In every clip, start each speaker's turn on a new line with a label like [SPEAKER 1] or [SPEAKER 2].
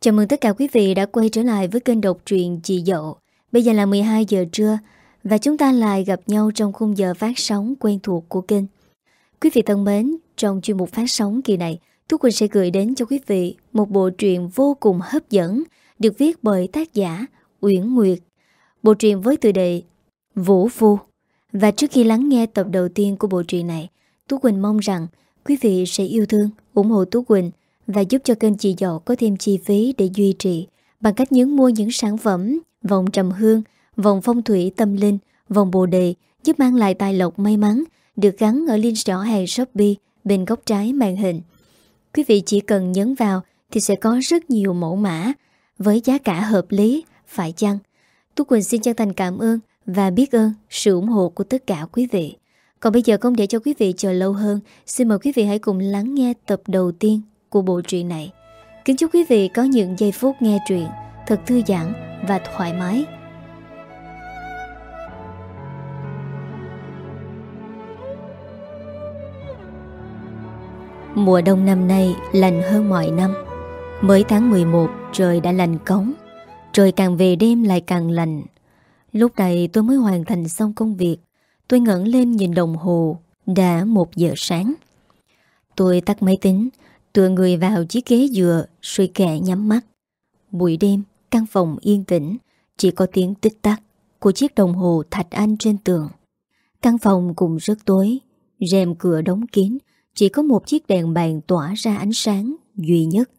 [SPEAKER 1] Chào mừng tất cả quý vị đã quay trở lại với kênh độc truyện Chị Dậu. Bây giờ là 12 giờ trưa và chúng ta lại gặp nhau trong khung giờ phát sóng quen thuộc của kênh. Quý vị thân mến, trong chuyên mục phát sóng kỳ này, Tú Quỳnh sẽ gửi đến cho quý vị một bộ truyện vô cùng hấp dẫn được viết bởi tác giả Uyển Nguyệt. Bộ truyện với tựa đề Vũ Phu. Và trước khi lắng nghe tập đầu tiên của bộ truyện này, Tú Quỳnh mong rằng quý vị sẽ yêu thương, ủng hộ Tú Quỳnh và giúp cho kênh chị Dậu có thêm chi phí để duy trì bằng cách nhấn mua những sản phẩm vòng trầm hương, vòng phong thủy tâm linh, vòng bồ đề giúp mang lại tài lộc may mắn được gắn ở link rõ hàng Shopee bên góc trái màn hình. Quý vị chỉ cần nhấn vào thì sẽ có rất nhiều mẫu mã với giá cả hợp lý, phải chăng? Tú Quỳnh xin chân thành cảm ơn và biết ơn sự ủng hộ của tất cả quý vị. Còn bây giờ không để cho quý vị chờ lâu hơn, xin mời quý vị hãy cùng lắng nghe tập đầu tiên của bộ truyện này. Kính chúc quý vị có những giây phút nghe truyện thật thư giãn và thoải mái. Mùa đông năm nay lạnh hơn mọi năm. Mới tháng 11 trời đã lạnh cống. Trời càng về đêm lại càng lạnh. Lúc này tôi mới hoàn thành xong công việc. Tôi ngẩn lên nhìn đồng hồ. Đã một giờ sáng. Tôi tắt máy tính, Tựa người vào chiếc ghế dừa Rồi kẹ nhắm mắt. Buổi đêm, căn phòng yên tĩnh, Chỉ có tiếng tích tắc Của chiếc đồng hồ thạch anh trên tường. Căn phòng cũng rất tối, rèm cửa đóng kín, Chỉ có một chiếc đèn bàn tỏa ra ánh sáng Duy nhất.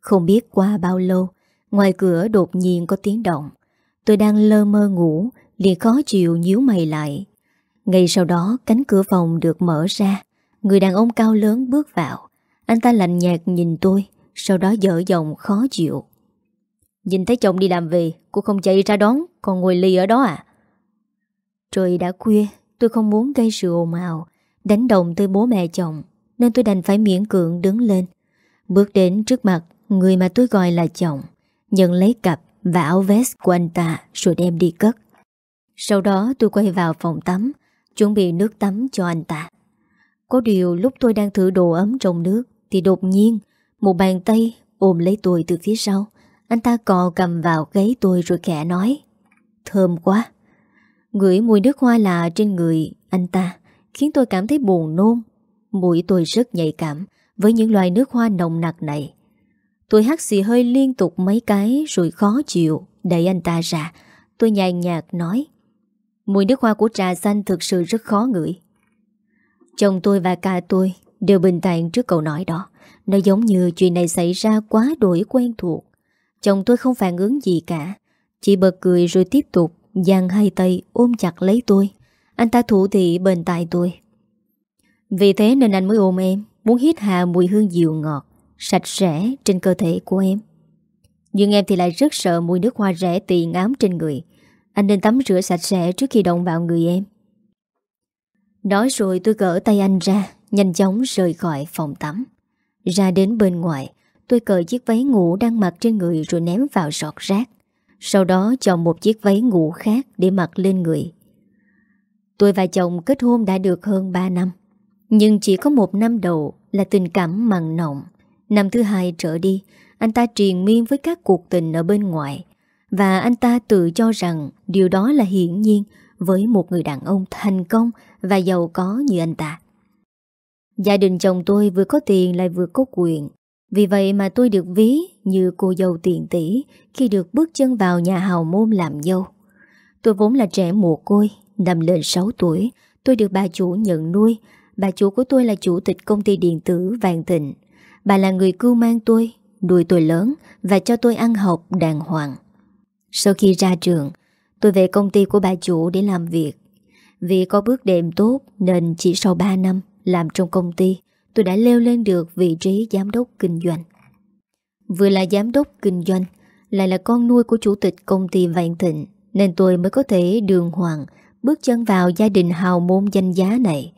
[SPEAKER 1] Không biết qua bao lâu, Ngoài cửa đột nhiên có tiếng động. Tôi đang lơ mơ ngủ, liền khó chịu nhíu mày lại. Ngay sau đó, cánh cửa phòng được mở ra. Người đàn ông cao lớn bước vào anh ta lạnh nhạt nhìn tôi, Sau đó dở giọng khó chịu. Nhìn thấy chồng đi làm về, Cô không chạy ra đón, Còn ngồi ly ở đó à? Trời đã khuya, Tôi không muốn gây sự ồn ào, Đánh đồng tới bố mẹ chồng, Nên tôi đành phải miễn cưỡng đứng lên. Bước đến trước mặt, Người mà tôi gọi là chồng, Nhận lấy cặp và áo vest của anh ta Rồi đem đi cất. Sau đó tôi quay vào phòng tắm, Chuẩn bị nước tắm cho anh ta. Có điều lúc tôi đang thử đồ ấm trong nước thì đột nhiên, Một bàn tay ôm lấy tôi từ phía sau. Anh ta cò cầm vào gáy tôi rồi khẽ nói, Thơm quá. Ngửi mùi nước hoa lạ trên người anh ta Khiến tôi cảm thấy buồn nôn. Mũi tôi rất nhạy cảm Với những loài nước hoa nồng nặc này. Tôi hắt xì hơi liên tục mấy cái Rồi khó chịu Đẩy anh ta ra. Tôi nhàn nhạt nói, Mùi nước hoa của trà xanh thực sự rất khó ngửi. Chồng tôi và cả tôi Đều bình tạng trước câu nói đó. Nó giống như chuyện này xảy ra quá đổi quen thuộc. Chồng tôi không phản ứng gì cả. Chỉ bật cười rồi tiếp tục, Giang hai tay ôm chặt lấy tôi. Anh ta thủ thị bên tai tôi. Vì thế nên anh mới ôm em, Muốn hít hà mùi hương dịu ngọt, Sạch sẽ trên cơ thể của em. Nhưng em thì lại rất sợ mùi nước hoa rẻ tiền ám trên người. Anh nên tắm rửa sạch sẽ trước khi động vào người em. Nói rồi tôi gỡ tay anh ra. Nhanh chóng rời khỏi phòng tắm. Ra đến bên ngoài, Tôi cởi chiếc váy ngủ đang mặc trên người Rồi ném vào sọt rác. Sau đó chọn một chiếc váy ngủ khác Để mặc lên người. Tôi và chồng kết hôn đã được hơn 3 năm. Nhưng chỉ có một năm đầu Là tình cảm mặn nồng. Năm thứ hai trở đi, Anh ta triền miên với các cuộc tình ở bên ngoài. Và anh ta tự cho rằng Điều đó là hiển nhiên Với một người đàn ông thành công Và giàu có như anh ta. Gia đình chồng tôi vừa có tiền lại vừa có quyền. Vì vậy mà tôi được ví như cô dâu tiền tỷ Khi được bước chân vào nhà hào môn làm dâu. Tôi vốn là trẻ mồ côi, Năm lên 6 tuổi, Tôi được bà chủ nhận nuôi. Bà chủ của tôi là chủ tịch công ty điện tử Vàng Thịnh. Bà là người cưu mang tôi, Nuôi tôi lớn Và cho tôi ăn học đàng hoàng. Sau khi ra trường, Tôi về công ty của bà chủ để làm việc. Vì có bước đệm tốt Nên chỉ sau 3 năm làm trong công ty, Tôi đã leo lên được vị trí giám đốc kinh doanh. Vừa là giám đốc kinh doanh, Lại là con nuôi của chủ tịch công ty Vạn Thịnh, Nên tôi mới có thể đường hoàng Bước chân vào gia đình hào môn danh giá này.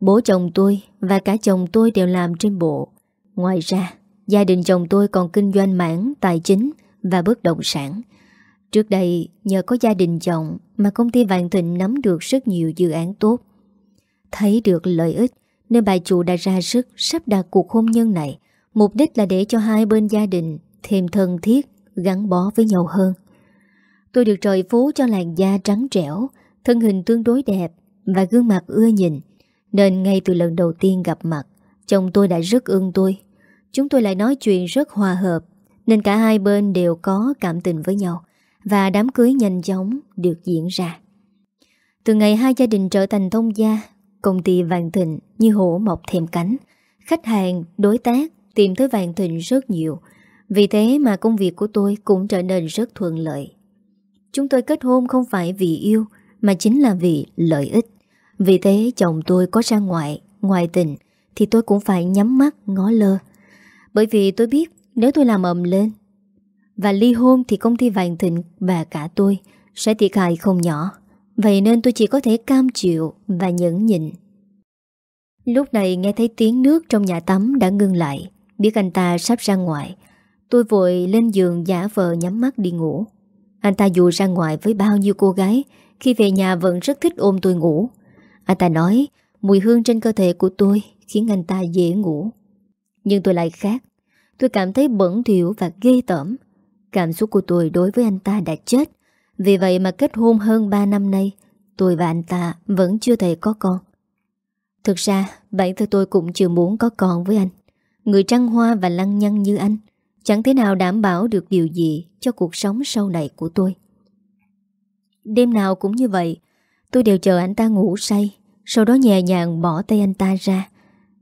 [SPEAKER 1] Bố chồng tôi và cả chồng tôi đều làm trên bộ. Ngoài ra, Gia đình chồng tôi còn kinh doanh mảng tài chính và bất động sản. Trước đây, nhờ có gia đình chồng Mà công ty Vạn Thịnh nắm được rất nhiều dự án tốt. Thấy được lợi ích nên bà chủ đã ra sức sắp đặt cuộc hôn nhân này Mục đích là để cho hai bên gia đình thêm thân thiết, gắn bó với nhau hơn. Tôi được trời phú cho làn da trắng trẻo, thân hình tương đối đẹp và gương mặt ưa nhìn, nên ngay từ lần đầu tiên gặp mặt, chồng tôi đã rất ưng tôi. Chúng tôi lại nói chuyện rất hòa hợp, nên cả hai bên đều có cảm tình với nhau, và đám cưới nhanh chóng được diễn ra. Từ ngày hai gia đình trở thành thông gia, công ty Vàng Thịnh như hổ mọc thêm cánh. Khách hàng, đối tác tìm tới Vàng Thịnh rất nhiều. Vì thế mà công việc của tôi cũng trở nên rất thuận lợi. Chúng tôi kết hôn không phải vì yêu, mà chính là vì lợi ích. Vì thế chồng tôi có ra ngoài, ngoài tình, thì tôi cũng phải nhắm mắt ngó lơ. Bởi vì tôi biết nếu tôi làm ầm lên và ly hôn thì công ty Vàng Thịnh và cả tôi sẽ thiệt hại không nhỏ. Vậy nên tôi chỉ có thể cam chịu và nhẫn nhịn. Lúc này nghe thấy tiếng nước trong nhà tắm đã ngưng lại, biết anh ta sắp ra ngoài. Tôi vội lên giường giả vờ nhắm mắt đi ngủ. Anh ta dù ra ngoài với bao nhiêu cô gái, khi về nhà vẫn rất thích ôm tôi ngủ. Anh ta nói mùi hương trên cơ thể của tôi khiến anh ta dễ ngủ. Nhưng tôi lại khác. Tôi cảm thấy bẩn thỉu và ghê tởm. Cảm xúc của tôi đối với anh ta đã chết vì vậy mà kết hôn hơn 3 năm nay, Tôi và anh ta vẫn chưa thể có con. Thực ra, bản thân tôi cũng chưa muốn có con với anh. Người trăng hoa và lăng nhăng như anh, Chẳng thế nào đảm bảo được điều gì Cho cuộc sống sau này của tôi. Đêm nào cũng như vậy, Tôi đều chờ anh ta ngủ say, Sau đó nhẹ nhàng bỏ tay anh ta ra.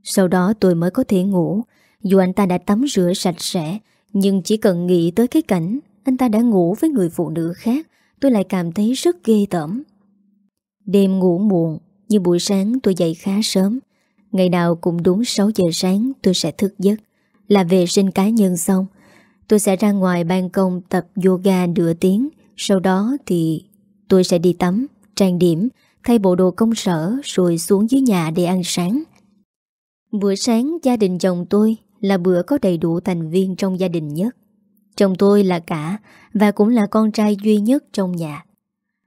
[SPEAKER 1] Sau đó tôi mới có thể ngủ, Dù anh ta đã tắm rửa sạch sẽ, Nhưng chỉ cần nghĩ tới cái cảnh Anh ta đã ngủ với người phụ nữ khác tôi lại cảm thấy rất ghê tởm. Đêm ngủ muộn, như buổi sáng tôi dậy khá sớm. Ngày nào cũng đúng 6 giờ sáng tôi sẽ thức giấc. Là vệ sinh cá nhân xong, tôi sẽ ra ngoài ban công tập yoga nửa tiếng. Sau đó thì tôi sẽ đi tắm, trang điểm, thay bộ đồ công sở rồi xuống dưới nhà để ăn sáng. Bữa sáng gia đình chồng tôi là bữa có đầy đủ thành viên trong gia đình nhất. Chồng tôi là cả Và cũng là con trai duy nhất trong nhà.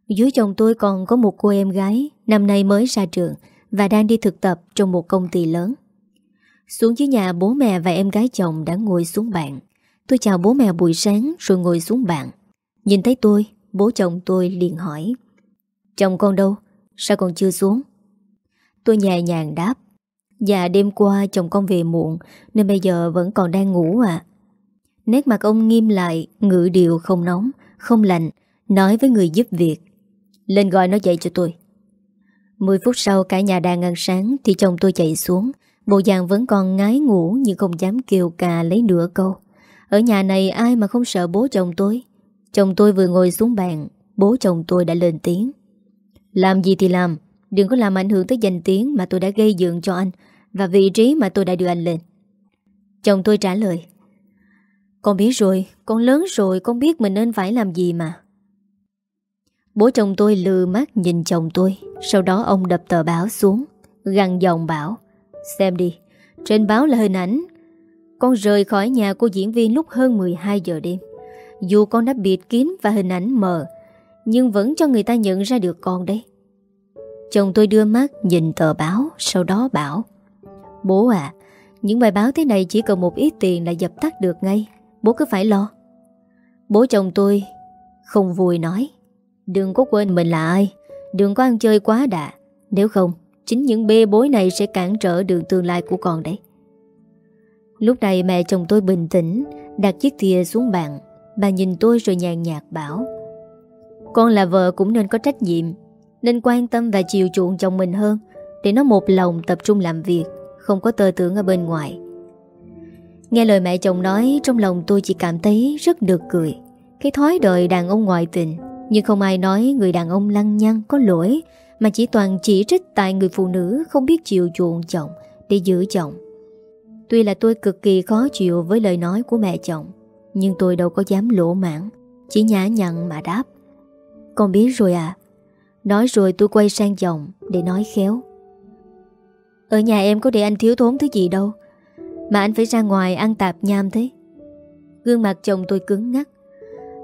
[SPEAKER 1] Dưới chồng tôi còn có một cô em gái, Năm nay mới ra trường Và đang đi thực tập trong một công ty lớn. Xuống dưới nhà, bố mẹ và em gái chồng đã ngồi xuống bàn. Tôi chào bố mẹ buổi sáng rồi ngồi xuống bàn. Nhìn thấy tôi, Bố chồng tôi liền hỏi, Chồng con đâu? Sao còn chưa xuống? Tôi nhẹ nhàng đáp Dạ đêm qua chồng con về muộn Nên bây giờ vẫn còn đang ngủ à Nét mặt ông nghiêm lại Ngữ điệu không nóng, không lạnh Nói với người giúp việc. Lên gọi nó dậy cho tôi. 10 phút sau cả nhà đang ăn sáng Thì chồng tôi chạy xuống. Bộ dạng vẫn còn ngái ngủ Nhưng không dám kêu cà lấy nửa câu. Ở nhà này ai mà không sợ bố chồng tôi? Chồng tôi vừa ngồi xuống bàn Bố chồng tôi đã lên tiếng. Làm gì thì làm Đừng có làm ảnh hưởng tới danh tiếng Mà tôi đã gây dựng cho anh Và vị trí mà tôi đã đưa anh lên. Chồng tôi trả lời con biết rồi, con lớn rồi Con biết mình nên phải làm gì mà. Bố chồng tôi lừ mắt nhìn chồng tôi. Sau đó ông đập tờ báo xuống Găng giọng bảo Xem đi, trên báo là hình ảnh. Con rời khỏi nhà cô diễn viên lúc hơn 12 giờ đêm. Dù con đã bịt kín và hình ảnh mờ Nhưng vẫn cho người ta nhận ra được con đấy. Chồng tôi đưa mắt nhìn tờ báo Sau đó bảo Bố à Những bài báo thế này chỉ cần một ít tiền là dập tắt được ngay. Bố cứ phải lo. Bố chồng tôi không vui nói, Đừng có quên mình là ai, Đừng có ăn chơi quá đà, Nếu không, Chính những bê bối này sẽ cản trở đường tương lai của con đấy. Lúc này mẹ chồng tôi bình tĩnh, Đặt chiếc thìa xuống bàn. Bà nhìn tôi rồi nhàn nhạt bảo, Con là vợ cũng nên có trách nhiệm, Nên quan tâm và chiều chuộng chồng mình hơn, Để nó một lòng tập trung làm việc, Không có tơ tưởng ở bên ngoài. Nghe lời mẹ chồng nói, Trong lòng tôi chỉ cảm thấy rất được cười. Cái thói đời đàn ông ngoại tình, Nhưng không ai nói người đàn ông lăng nhăng Có lỗi, Mà chỉ toàn chỉ trích tại người phụ nữ Không biết chịu chuộng chồng Để giữ chồng. Tuy là tôi cực kỳ khó chịu với lời nói của mẹ chồng, Nhưng tôi đâu có dám lỗ mãn Chỉ nhã nhặn mà đáp. Con biết rồi à Nói rồi tôi quay sang chồng Để nói khéo. Ở nhà em có để anh thiếu thốn thứ gì đâu mà anh phải ra ngoài ăn tạp nham thế. Gương mặt chồng tôi cứng ngắt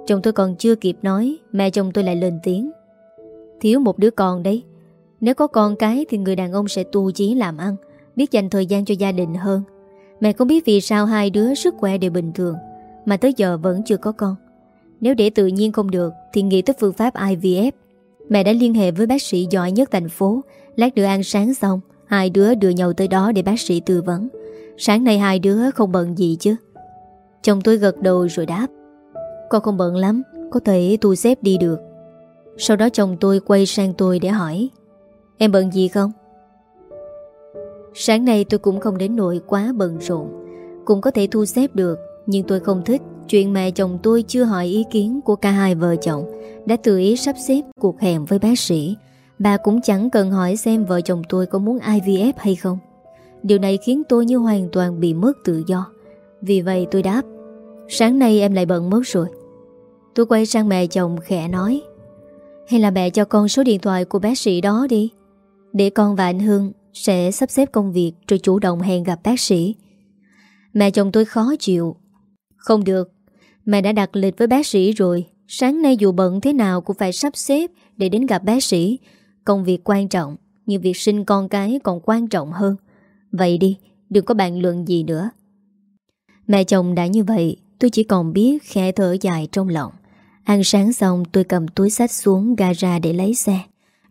[SPEAKER 1] Chồng tôi còn chưa kịp nói, Mẹ chồng tôi lại lên tiếng. Thiếu một đứa con đấy. Nếu có con cái thì người đàn ông sẽ tu chí làm ăn, Biết dành thời gian cho gia đình hơn. Mẹ không biết vì sao hai đứa sức khỏe đều bình thường, Mà tới giờ vẫn chưa có con. Nếu để tự nhiên không được, Thì nghĩ tới phương pháp IVF Mẹ đã liên hệ với bác sĩ giỏi nhất thành phố, Lát nữa ăn sáng xong, Hai đứa đưa nhau tới đó để bác sĩ tư vấn. Sáng nay hai đứa không bận gì chứ? Chồng tôi gật đầu rồi đáp. Con không bận lắm, Có thể tôi xếp đi được. Sau đó chồng tôi quay sang tôi để hỏi, Em bận gì không? Sáng nay tôi cũng không đến nỗi quá bận rộn, Cũng có thể thu xếp được, Nhưng tôi không thích. Chuyện mẹ chồng tôi chưa hỏi ý kiến của cả hai vợ chồng, Đã tự ý sắp xếp cuộc hẹn với bác sĩ. Bà cũng chẳng cần hỏi xem vợ chồng tôi có muốn IVF hay không. Điều này khiến tôi như hoàn toàn bị mất tự do Vì vậy tôi đáp Sáng nay em lại bận mất rồi Tôi quay sang mẹ chồng khẽ nói Hay là mẹ cho con số điện thoại của bác sĩ đó đi Để con và anh Hương sẽ sắp xếp công việc rồi chủ động hẹn gặp bác sĩ. Mẹ chồng tôi khó chịu. Không được, mẹ đã đặt lịch với bác sĩ rồi. Sáng nay dù bận thế nào cũng phải sắp xếp để đến gặp bác sĩ. Công việc quan trọng, nhưng việc sinh con cái còn quan trọng hơn. Vậy đi, đừng có bàn luận gì nữa. Mẹ chồng đã như vậy, tôi chỉ còn biết khẽ thở dài trong lòng. Ăn sáng xong tôi cầm túi sách xuống gara để lấy xe.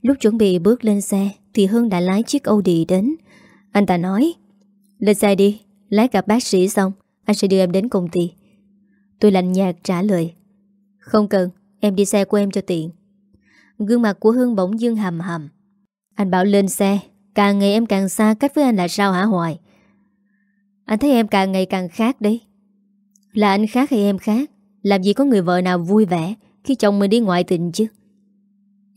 [SPEAKER 1] Lúc chuẩn bị bước lên xe thì Hưng đã lái chiếc Audi đến Anh ta nói Lên xe đi, lái gặp bác sĩ xong Anh sẽ đưa em đến công ty Tôi lạnh nhạt trả lời Không cần, em đi xe của em cho tiện Gương mặt của Hưng bỗng dưng hầm hầm Anh bảo lên xe Càng ngày em càng xa cách với anh là sao hả Hoài? Anh thấy em càng ngày càng khác đấy. Là anh khác hay em khác? Làm gì có người vợ nào vui vẻ Khi chồng mình đi ngoại tình chứ?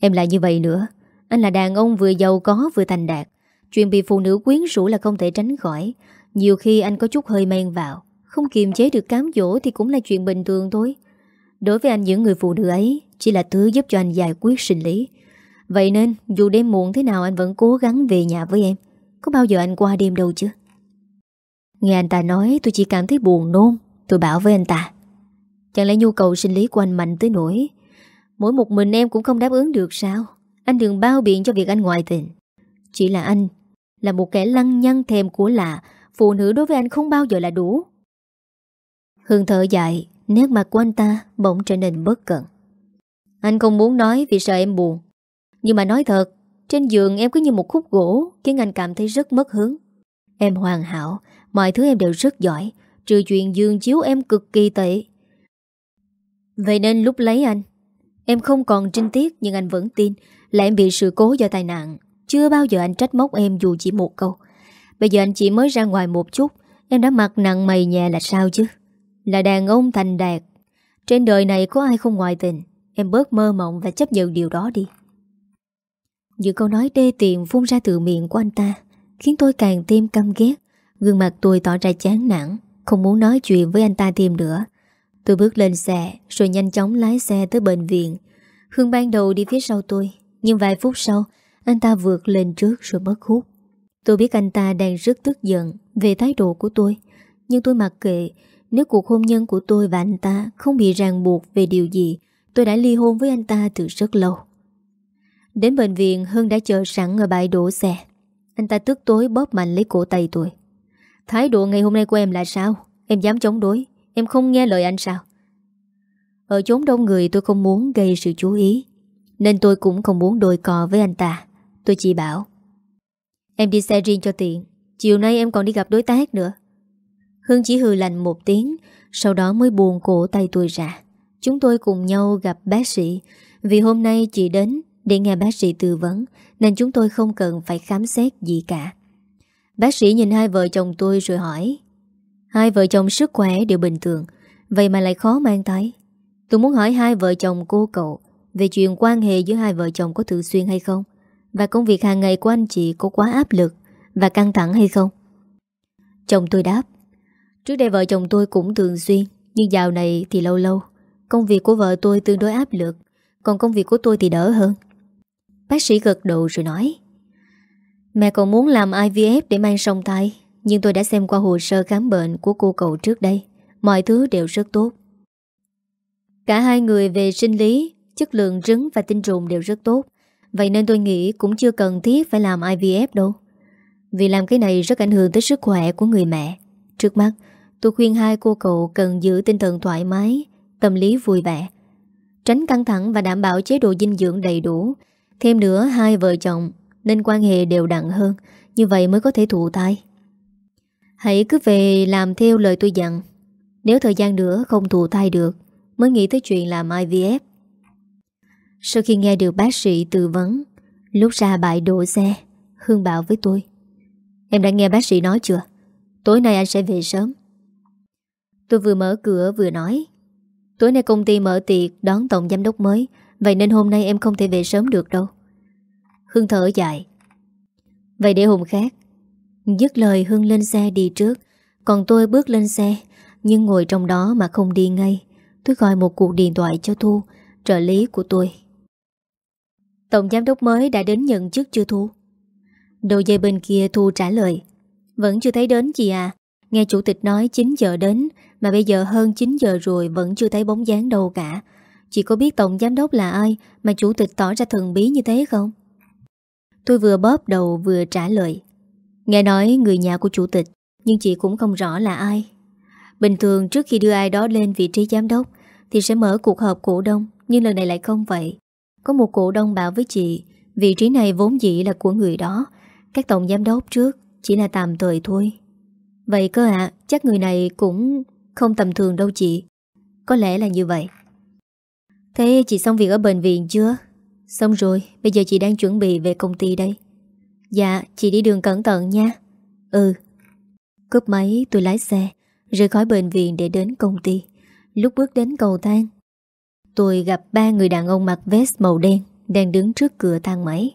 [SPEAKER 1] Em lại như vậy nữa. Anh là đàn ông vừa giàu có vừa thành đạt. Chuyện bị phụ nữ quyến rũ là không thể tránh khỏi. Nhiều khi anh có chút hơi men vào. Không kiềm chế được cám dỗ Thì cũng là chuyện bình thường thôi. Đối với anh, những người phụ nữ ấy Chỉ là thứ giúp cho anh giải quyết sinh lý. Vậy nên, dù đêm muộn thế nào Anh vẫn cố gắng về nhà với em. Có bao giờ anh qua đêm đâu chứ? Nghe anh ta nói, tôi chỉ cảm thấy buồn nôn. Tôi bảo với anh ta, Chẳng lẽ nhu cầu sinh lý của anh mạnh tới nỗi Mỗi một mình em cũng không đáp ứng được sao? Anh đừng bao biện cho việc anh ngoại tình. Chỉ là anh Là một kẻ lăng nhăng thèm của lạ, Phụ nữ đối với anh không bao giờ là đủ. Hương thở dài, Nét mặt của anh ta bỗng trở nên bất cận. Anh không muốn nói vì sợ em buồn. Nhưng mà nói thật, Trên giường em cứ như một khúc gỗ, Khiến anh cảm thấy rất mất hướng Em hoàn hảo, Mọi thứ em đều rất giỏi, Trừ chuyện giường chiếu em cực kỳ tệ. Vậy nên lúc lấy anh, Em không còn trinh tiết Nhưng anh vẫn tin là em bị sự cố do tai nạn. Chưa bao giờ anh trách móc em dù chỉ một câu. Bây giờ anh chỉ mới ra ngoài một chút, Em đã mặc nặng mày nhẹ là sao chứ? Là đàn ông thành đạt. Trên đời này có ai không ngoại tình? Em bớt mơ mộng và chấp nhận điều đó đi. Những câu nói đê tiện phun ra từ miệng của anh ta, Khiến tôi càng thêm căm ghét. Gương mặt tôi tỏ ra chán nản, Không muốn nói chuyện với anh ta thêm nữa. Tôi bước lên xe, Rồi nhanh chóng lái xe tới bệnh viện. Hương ban đầu đi phía sau tôi, nhưng vài phút sau, Anh ta vượt lên trước rồi mất hút. Tôi biết anh ta đang rất tức giận Về thái độ của tôi, Nhưng tôi mặc kệ. Nếu cuộc hôn nhân của tôi và anh ta Không bị ràng buộc về điều gì, Tôi đã ly hôn với anh ta từ rất lâu. Đến bệnh viện, Hưng đã chờ sẵn ở bãi đổ xe. Anh ta tức tối bóp mạnh lấy cổ tay tôi. Thái độ ngày hôm nay của em là sao? Em dám chống đối? Em không nghe lời anh sao? Ở chốn đông người tôi không muốn gây sự chú ý, nên tôi cũng không muốn đôi cò với anh ta. Tôi chỉ bảo, Em đi xe riêng cho tiện, Chiều nay em còn đi gặp đối tác nữa. Hương chỉ hừ lạnh một tiếng, Sau đó mới buồn cổ tay tôi ra. Chúng tôi cùng nhau gặp bác sĩ, Vì hôm nay chị đến để nghe bác sĩ tư vấn, Nên chúng tôi không cần phải khám xét gì cả. Bác sĩ nhìn hai vợ chồng tôi rồi hỏi, Hai vợ chồng sức khỏe đều bình thường, Vậy mà lại khó mang tay Tôi muốn hỏi hai vợ chồng cô cậu về chuyện quan hệ giữa hai vợ chồng có thường xuyên hay không, Và công việc hàng ngày của anh chị có quá áp lực Và căng thẳng hay không? Chồng tôi đáp, Trước đây vợ chồng tôi cũng thường xuyên, Nhưng dạo này thì lâu lâu. Công việc của vợ tôi tương đối áp lực, Còn công việc của tôi thì đỡ hơn. Bác sĩ gật đầu rồi nói Mẹ còn muốn làm IVF để mang song thai Nhưng tôi đã xem qua hồ sơ khám bệnh của cô cậu trước đây Mọi thứ đều rất tốt Cả hai người về sinh lý chất lượng trứng và tinh trùng đều rất tốt. Vậy nên tôi nghĩ cũng chưa cần thiết phải làm IVF đâu. Vì làm cái này rất ảnh hưởng tới sức khỏe của người mẹ. Trước mắt, Tôi khuyên hai cô cậu cần giữ tinh thần thoải mái, tâm lý vui vẻ. Tránh căng thẳng và đảm bảo chế độ dinh dưỡng đầy đủ. Thêm nữa hai vợ chồng nên quan hệ đều đặn hơn, như vậy mới có thể thụ thai. Hãy cứ về làm theo lời tôi dặn. Nếu thời gian nữa không thụ thai được, mới nghĩ tới chuyện làm IVF. Sau khi nghe được bác sĩ tư vấn, lúc ra bãi đổ xe, Hương bảo với tôi. Em đã nghe bác sĩ nói chưa? Tối nay anh sẽ về sớm. Tôi vừa mở cửa vừa nói. Tối nay công ty mở tiệc đón tổng giám đốc mới, vậy nên hôm nay em không thể về sớm được đâu. Hương thở dài. Vậy để hôm khác. Dứt lời Hương lên xe đi trước, còn tôi bước lên xe, nhưng ngồi trong đó mà không đi ngay. Tôi gọi một cuộc điện thoại cho Thu, trợ lý của tôi. Tổng giám đốc mới đã đến nhận chức chưa Thu? Đầu dây bên kia Thu trả lời. Vẫn chưa thấy đến chị à. Nghe chủ tịch nói 9 giờ đến, mà bây giờ hơn 9 giờ rồi vẫn chưa thấy bóng dáng đâu cả. Chị có biết tổng giám đốc là ai mà chủ tịch tỏ ra thần bí như thế không? Tôi vừa bóp đầu vừa trả lời. Nghe nói người nhà của chủ tịch, nhưng chị cũng không rõ là ai. Bình thường trước khi đưa ai đó lên vị trí giám đốc thì sẽ mở cuộc họp cổ đông, nhưng lần này lại không vậy. Có một cổ đông bảo với chị, vị trí này vốn dĩ là của người đó, các tổng giám đốc trước chỉ là tạm thời thôi. Vậy cơ ạ, chắc người này cũng không tầm thường đâu chị. Có lẽ là như vậy. Thế chị xong việc ở bệnh viện chưa? Xong rồi, bây giờ chị đang chuẩn bị về công ty đây. Dạ, chị đi đường cẩn thận nha. Ừ. Cướp máy tôi lái xe, rời khỏi bệnh viện để đến công ty. Lúc bước đến cầu thang, tôi gặp ba người đàn ông mặc vest màu đen đang đứng trước cửa thang máy.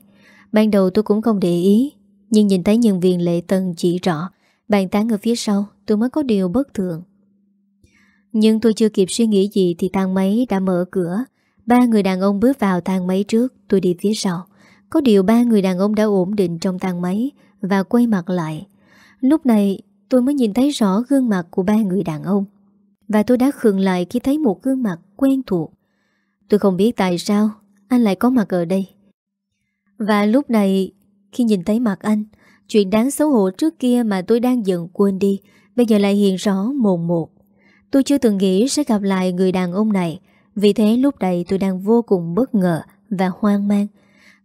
[SPEAKER 1] Ban đầu tôi cũng không để ý, nhưng nhìn thấy nhân viên lệ tân chỉ rõ, bàn tán ở phía sau, tôi mới có điều bất thường. Nhưng tôi chưa kịp suy nghĩ gì thì thang máy đã mở cửa. Ba người đàn ông bước vào thang máy trước, tôi đi phía sau. Có điều ba người đàn ông đã ổn định trong thang máy và quay mặt lại. Lúc này tôi mới nhìn thấy rõ gương mặt của ba người đàn ông. Và tôi đã khừng lại khi thấy một gương mặt quen thuộc. Tôi không biết tại sao anh lại có mặt ở đây. Và lúc này, khi nhìn thấy mặt anh, chuyện đáng xấu hổ trước kia mà tôi đang dần quên đi, bây giờ lại hiện rõ mồn một. Tôi chưa từng nghĩ sẽ gặp lại người đàn ông này, vì thế lúc này tôi đang vô cùng bất ngờ và hoang mang.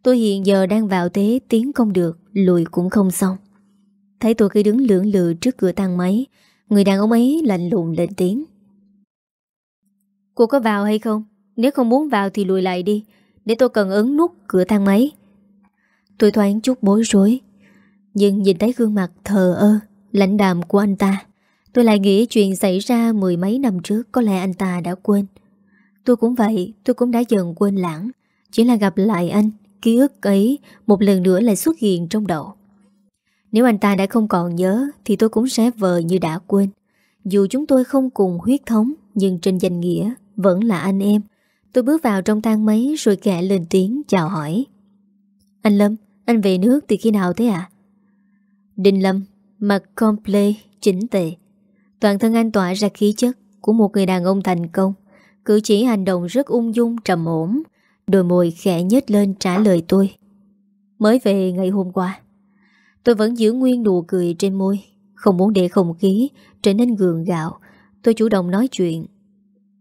[SPEAKER 1] Tôi hiện giờ đang vào thế tiến không được, lùi cũng không xong. Thấy tôi cứ đứng lưỡng lự trước cửa thang máy, người đàn ông ấy lạnh lùng lên tiếng. Cô có vào hay không? Nếu không muốn vào thì lùi lại đi, để tôi cần ấn nút cửa thang máy. Tôi thoáng chút bối rối, nhưng nhìn thấy gương mặt thờ ơ, lãnh đạm của anh ta. Tôi lại nghĩ chuyện xảy ra mười mấy năm trước có lẽ anh ta đã quên. Tôi cũng vậy, tôi cũng đã dần quên lãng. Chỉ là gặp lại anh, ký ức ấy một lần nữa lại xuất hiện trong đầu. Nếu anh ta đã không còn nhớ thì tôi cũng sẽ vờ như đã quên. Dù chúng tôi không cùng huyết thống nhưng trên danh nghĩa vẫn là anh em. Tôi bước vào trong thang máy rồi kẹ lên tiếng chào hỏi. Anh Lâm, anh về nước từ khi nào thế ạ? À? Đinh Lâm, mặt comple chỉnh tệ. Toàn thân anh tỏa ra khí chất của một người đàn ông thành công. Cử chỉ hành động rất ung dung, trầm ổn. Đôi môi khẽ nhếch lên trả lời tôi. Mới về ngày hôm qua. Tôi vẫn giữ nguyên nụ cười trên môi. Không muốn để không khí trở nên gượng gạo. Tôi chủ động nói chuyện.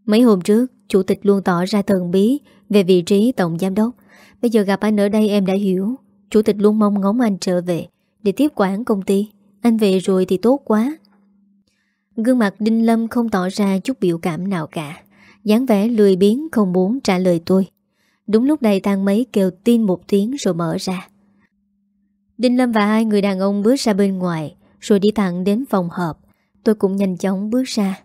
[SPEAKER 1] Mấy hôm trước, chủ tịch luôn tỏ ra thần bí về vị trí tổng giám đốc. Bây giờ gặp anh ở đây em đã hiểu. Chủ tịch luôn mong ngóng anh trở về để tiếp quản công ty. Anh về rồi thì tốt quá. Gương mặt Đinh Lâm không tỏ ra chút biểu cảm nào cả. dáng vẻ lười biếng không muốn trả lời tôi. Đúng lúc này thang máy kêu tin một tiếng rồi mở ra. Đinh Lâm và hai người đàn ông bước ra bên ngoài rồi đi thẳng đến phòng họp. Tôi cũng nhanh chóng bước ra.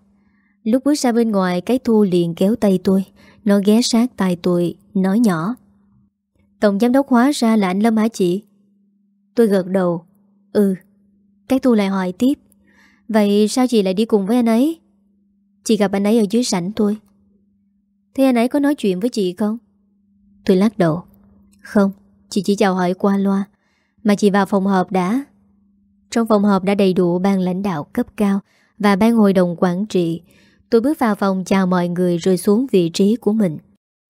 [SPEAKER 1] Lúc bước ra bên ngoài cái thu liền kéo tay tôi. Nó ghé sát tay tôi, nói nhỏ. Tổng giám đốc hóa ra là anh Lâm hả chị? Tôi gật đầu. Ừ. Cái thu lại hỏi tiếp. Vậy sao chị lại đi cùng với anh ấy? Chị gặp anh ấy ở dưới sảnh tôi. Thế anh ấy có nói chuyện với chị không? Tôi lắc đầu. Không, chị chỉ chào hỏi qua loa. Mà chị vào phòng họp đã. Trong phòng họp đã đầy đủ ban lãnh đạo cấp cao và ban hội đồng quản trị. Tôi bước vào phòng chào mọi người rồi xuống vị trí của mình.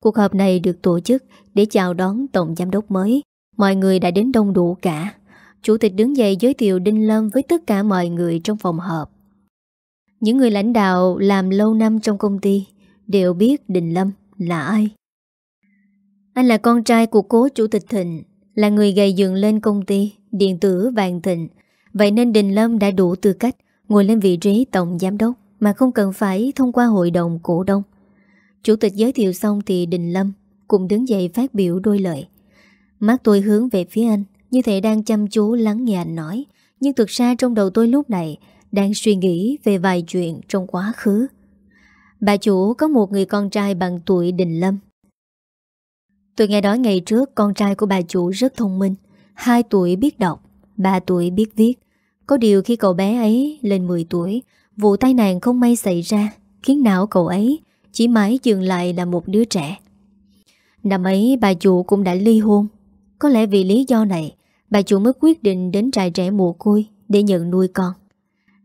[SPEAKER 1] Cuộc họp này được tổ chức để chào đón tổng giám đốc mới. Mọi người đã đến đông đủ cả. Chủ tịch đứng dậy giới thiệu Đinh Lâm với tất cả mọi người trong phòng họp. Những người lãnh đạo làm lâu năm trong công ty đều biết Đình Lâm là ai. Anh là con trai của cố chủ tịch Thịnh, là người gầy dựng lên công ty điện tử Vàng Thịnh. Vậy nên Đình Lâm đã đủ tư cách ngồi lên vị trí tổng giám đốc mà không cần phải thông qua hội đồng cổ đông. Chủ tịch giới thiệu xong thì Đình Lâm cũng đứng dậy phát biểu đôi lời. Mắt tôi hướng về phía anh, như thể đang chăm chú lắng nghe anh nói. Nhưng thực ra trong đầu tôi lúc này đang suy nghĩ về vài chuyện trong quá khứ. Bà chủ có một người con trai bằng tuổi Đình Lâm. Tôi nghe nói ngày trước con trai của bà chủ rất thông minh, 2 tuổi biết đọc, 3 tuổi biết viết. Có điều khi cậu bé ấy lên 10 tuổi, vụ tai nạn không may xảy ra, khiến não cậu ấy chỉ mãi dừng lại là một đứa trẻ. Năm ấy bà chủ cũng đã ly hôn. Có lẽ vì lý do này, bà chủ mới quyết định đến trại trẻ mồ côi để nhận nuôi con.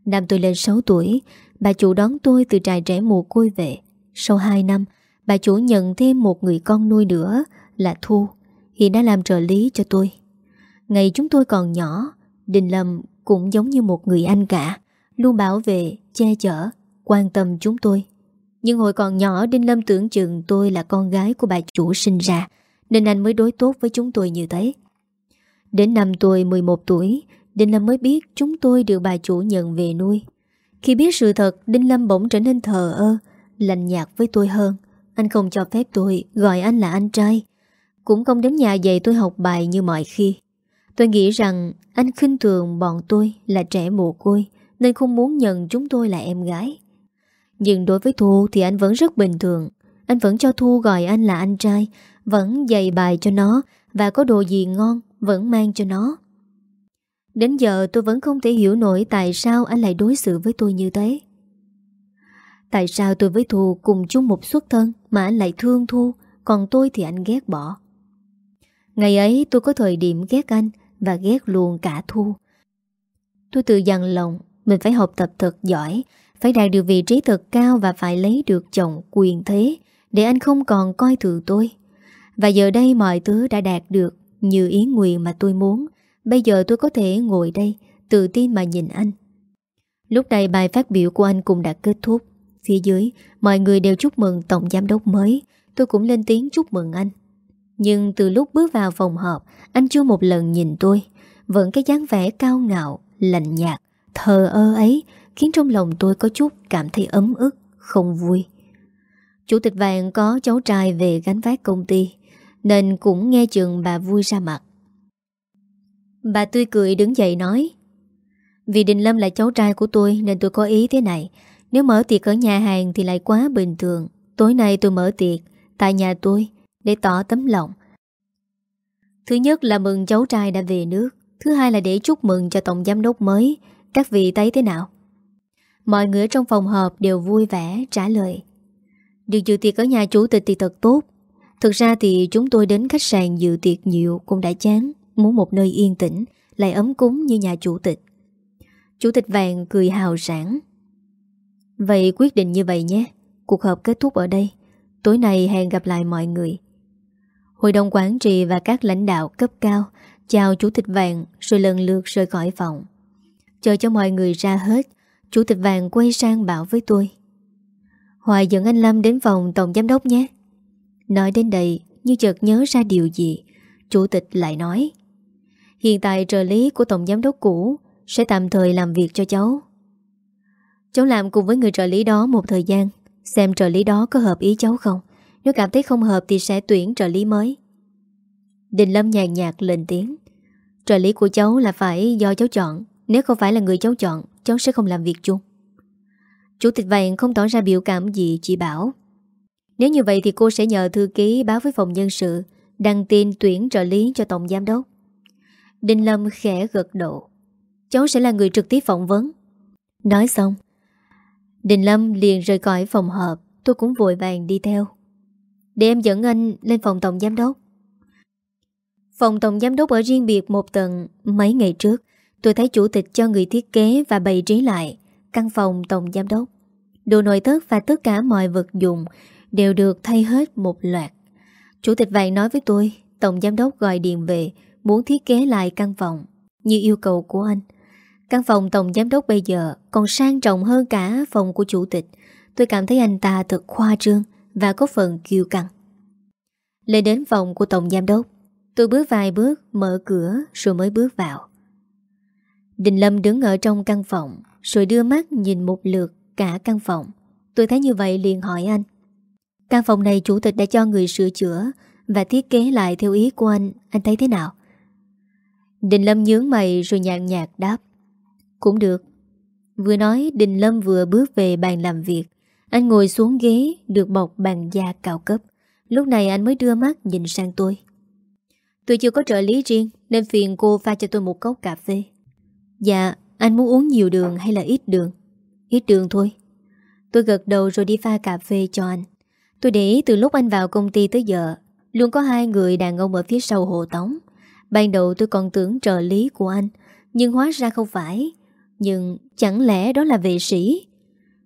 [SPEAKER 1] Năm tôi lên 6 tuổi, bà chủ đón tôi từ trại trẻ mồ côi về. Sau 2 năm, bà chủ nhận thêm một người con nuôi nữa là Thu, hiện đã làm trợ lý cho tôi. Ngày chúng tôi còn nhỏ, Đình Lâm cũng giống như một người anh cả, luôn bảo vệ, che chở, quan tâm chúng tôi. Nhưng hồi còn nhỏ Đinh Lâm tưởng chừng tôi là con gái của bà chủ sinh ra, nên anh mới đối tốt với chúng tôi như thế. Đến năm tôi 11 tuổi, Đinh Lâm mới biết chúng tôi được bà chủ nhận về nuôi. Khi biết sự thật, Đinh Lâm bỗng trở nên thờ ơ, lạnh nhạt với tôi hơn. Anh không cho phép tôi gọi anh là anh trai. Cũng không đến nhà dạy tôi học bài như mọi khi. Tôi nghĩ rằng anh khinh thường bọn tôi là trẻ mồ côi, nên không muốn nhận chúng tôi là em gái. Nhưng đối với Thu thì anh vẫn rất bình thường. Anh vẫn cho Thu gọi anh là anh trai, vẫn dạy bài cho nó và có đồ gì ngon vẫn mang cho nó. Đến giờ tôi vẫn không thể hiểu nổi tại sao anh lại đối xử với tôi như thế. Tại sao tôi với Thu cùng chung một xuất thân mà anh lại thương Thu, còn tôi thì anh ghét bỏ. Ngày ấy tôi có thời điểm ghét anh và ghét luôn cả Thu. Tôi tự dặn lòng mình phải học tập thật giỏi, phải đạt được vị trí thật cao và phải lấy được chồng quyền thế để anh không còn coi thường tôi. Và giờ đây mọi thứ đã đạt được như ý nguyện mà tôi muốn. Bây giờ tôi có thể ngồi đây, tự tin mà nhìn anh. Lúc này bài phát biểu của anh cũng đã kết thúc. Phía dưới, mọi người đều chúc mừng Tổng Giám đốc mới. Tôi cũng lên tiếng chúc mừng anh. Nhưng từ lúc bước vào phòng họp, anh chưa một lần nhìn tôi. Vẫn cái dáng vẻ cao ngạo, lạnh nhạt, thờ ơ ấy khiến trong lòng tôi có chút cảm thấy ấm ức, không vui. Chủ tịch vàng có cháu trai về gánh vác công ty, nên cũng nghe chừng bà vui ra mặt. Bà tươi cười đứng dậy nói, Vì Đình Lâm là cháu trai của tôi Nên tôi có ý thế này. Nếu mở tiệc ở nhà hàng thì lại quá bình thường. Tối nay tôi mở tiệc Tại nhà tôi để tỏ tấm lòng. Thứ nhất là mừng cháu trai đã về nước. Thứ hai là để chúc mừng cho tổng giám đốc mới. Các vị thấy thế nào? Mọi người trong phòng họp đều vui vẻ, trả lời, Được dự tiệc ở nhà chủ tịch thì thật tốt. Thực ra thì chúng tôi đến khách sạn dự tiệc nhiều cũng đã chán, Muốn một nơi yên tĩnh, Lại ấm cúng như nhà chủ tịch. Chủ tịch vàng cười hào sảng. Vậy quyết định như vậy nhé, Cuộc họp kết thúc ở đây. Tối nay hẹn gặp lại mọi người. Hội đồng quản trị và các lãnh đạo cấp cao Chào chủ tịch vàng Rồi lần lượt rời khỏi phòng. Chờ cho mọi người ra hết, Chủ tịch vàng quay sang bảo với tôi. Hoài dẫn anh Lâm đến phòng tổng giám đốc nhé. Nói đến đây, Như chợt nhớ ra điều gì. Chủ tịch lại nói, Hiện tại trợ lý của tổng giám đốc cũ Sẽ tạm thời làm việc cho cháu. Cháu làm cùng với người trợ lý đó một thời gian, Xem trợ lý đó có hợp ý cháu không. Nếu cảm thấy không hợp thì sẽ tuyển trợ lý mới. Đình Lâm nhàn nhạt lên tiếng, Trợ lý của cháu là phải do cháu chọn. Nếu không phải là người cháu chọn, Cháu sẽ không làm việc chung. Chủ tịch vàng không tỏ ra biểu cảm gì, Chỉ bảo nếu như vậy thì cô sẽ nhờ thư ký báo với phòng nhân sự, Đăng tin tuyển trợ lý cho tổng giám đốc. Đinh Lâm khẽ gật độ Cháu sẽ là người trực tiếp phỏng vấn. Nói xong Đình Lâm liền rời khỏi phòng họp. Tôi cũng vội vàng đi theo. Để em dẫn anh lên phòng tổng giám đốc. Phòng tổng giám đốc ở riêng biệt một tầng. Mấy ngày trước, Tôi thấy chủ tịch cho người thiết kế và bày trí lại Căn phòng tổng giám đốc. Đồ nội thất và tất cả mọi vật dụng Đều được thay hết một loạt Chủ tịch vàng nói với tôi Tổng giám đốc gọi điện về Muốn thiết kế lại căn phòng Như yêu cầu của anh Căn phòng tổng giám đốc bây giờ còn sang trọng hơn cả phòng của chủ tịch. Tôi cảm thấy anh ta thật khoa trương và có phần kiêu căng. Lên đến phòng của tổng giám đốc, tôi bước vài bước, mở cửa rồi mới bước vào. Đình Lâm đứng ở trong căn phòng, rồi đưa mắt nhìn một lượt cả căn phòng. Tôi thấy như vậy liền hỏi anh. Căn phòng này chủ tịch đã cho người sửa chữa và thiết kế lại theo ý của anh, anh thấy thế nào? Đình Lâm nhướng mày rồi nhàn nhạt đáp. Cũng được. Vừa nói Đình Lâm vừa bước về bàn làm việc. Anh ngồi xuống ghế được bọc bằng da cao cấp. Lúc này anh mới đưa mắt nhìn sang tôi. Tôi chưa có trợ lý riêng nên phiền cô pha cho tôi một cốc cà phê. Dạ, anh muốn uống nhiều đường hay là ít đường? Ít đường thôi. Tôi gật đầu rồi đi pha cà phê cho anh. Tôi để ý từ lúc anh vào công ty tới giờ, luôn có hai người đàn ông ở phía sau hộ tống. Ban đầu tôi còn tưởng trợ lý của anh, nhưng hóa ra không phải. Nhưng chẳng lẽ đó là vệ sĩ?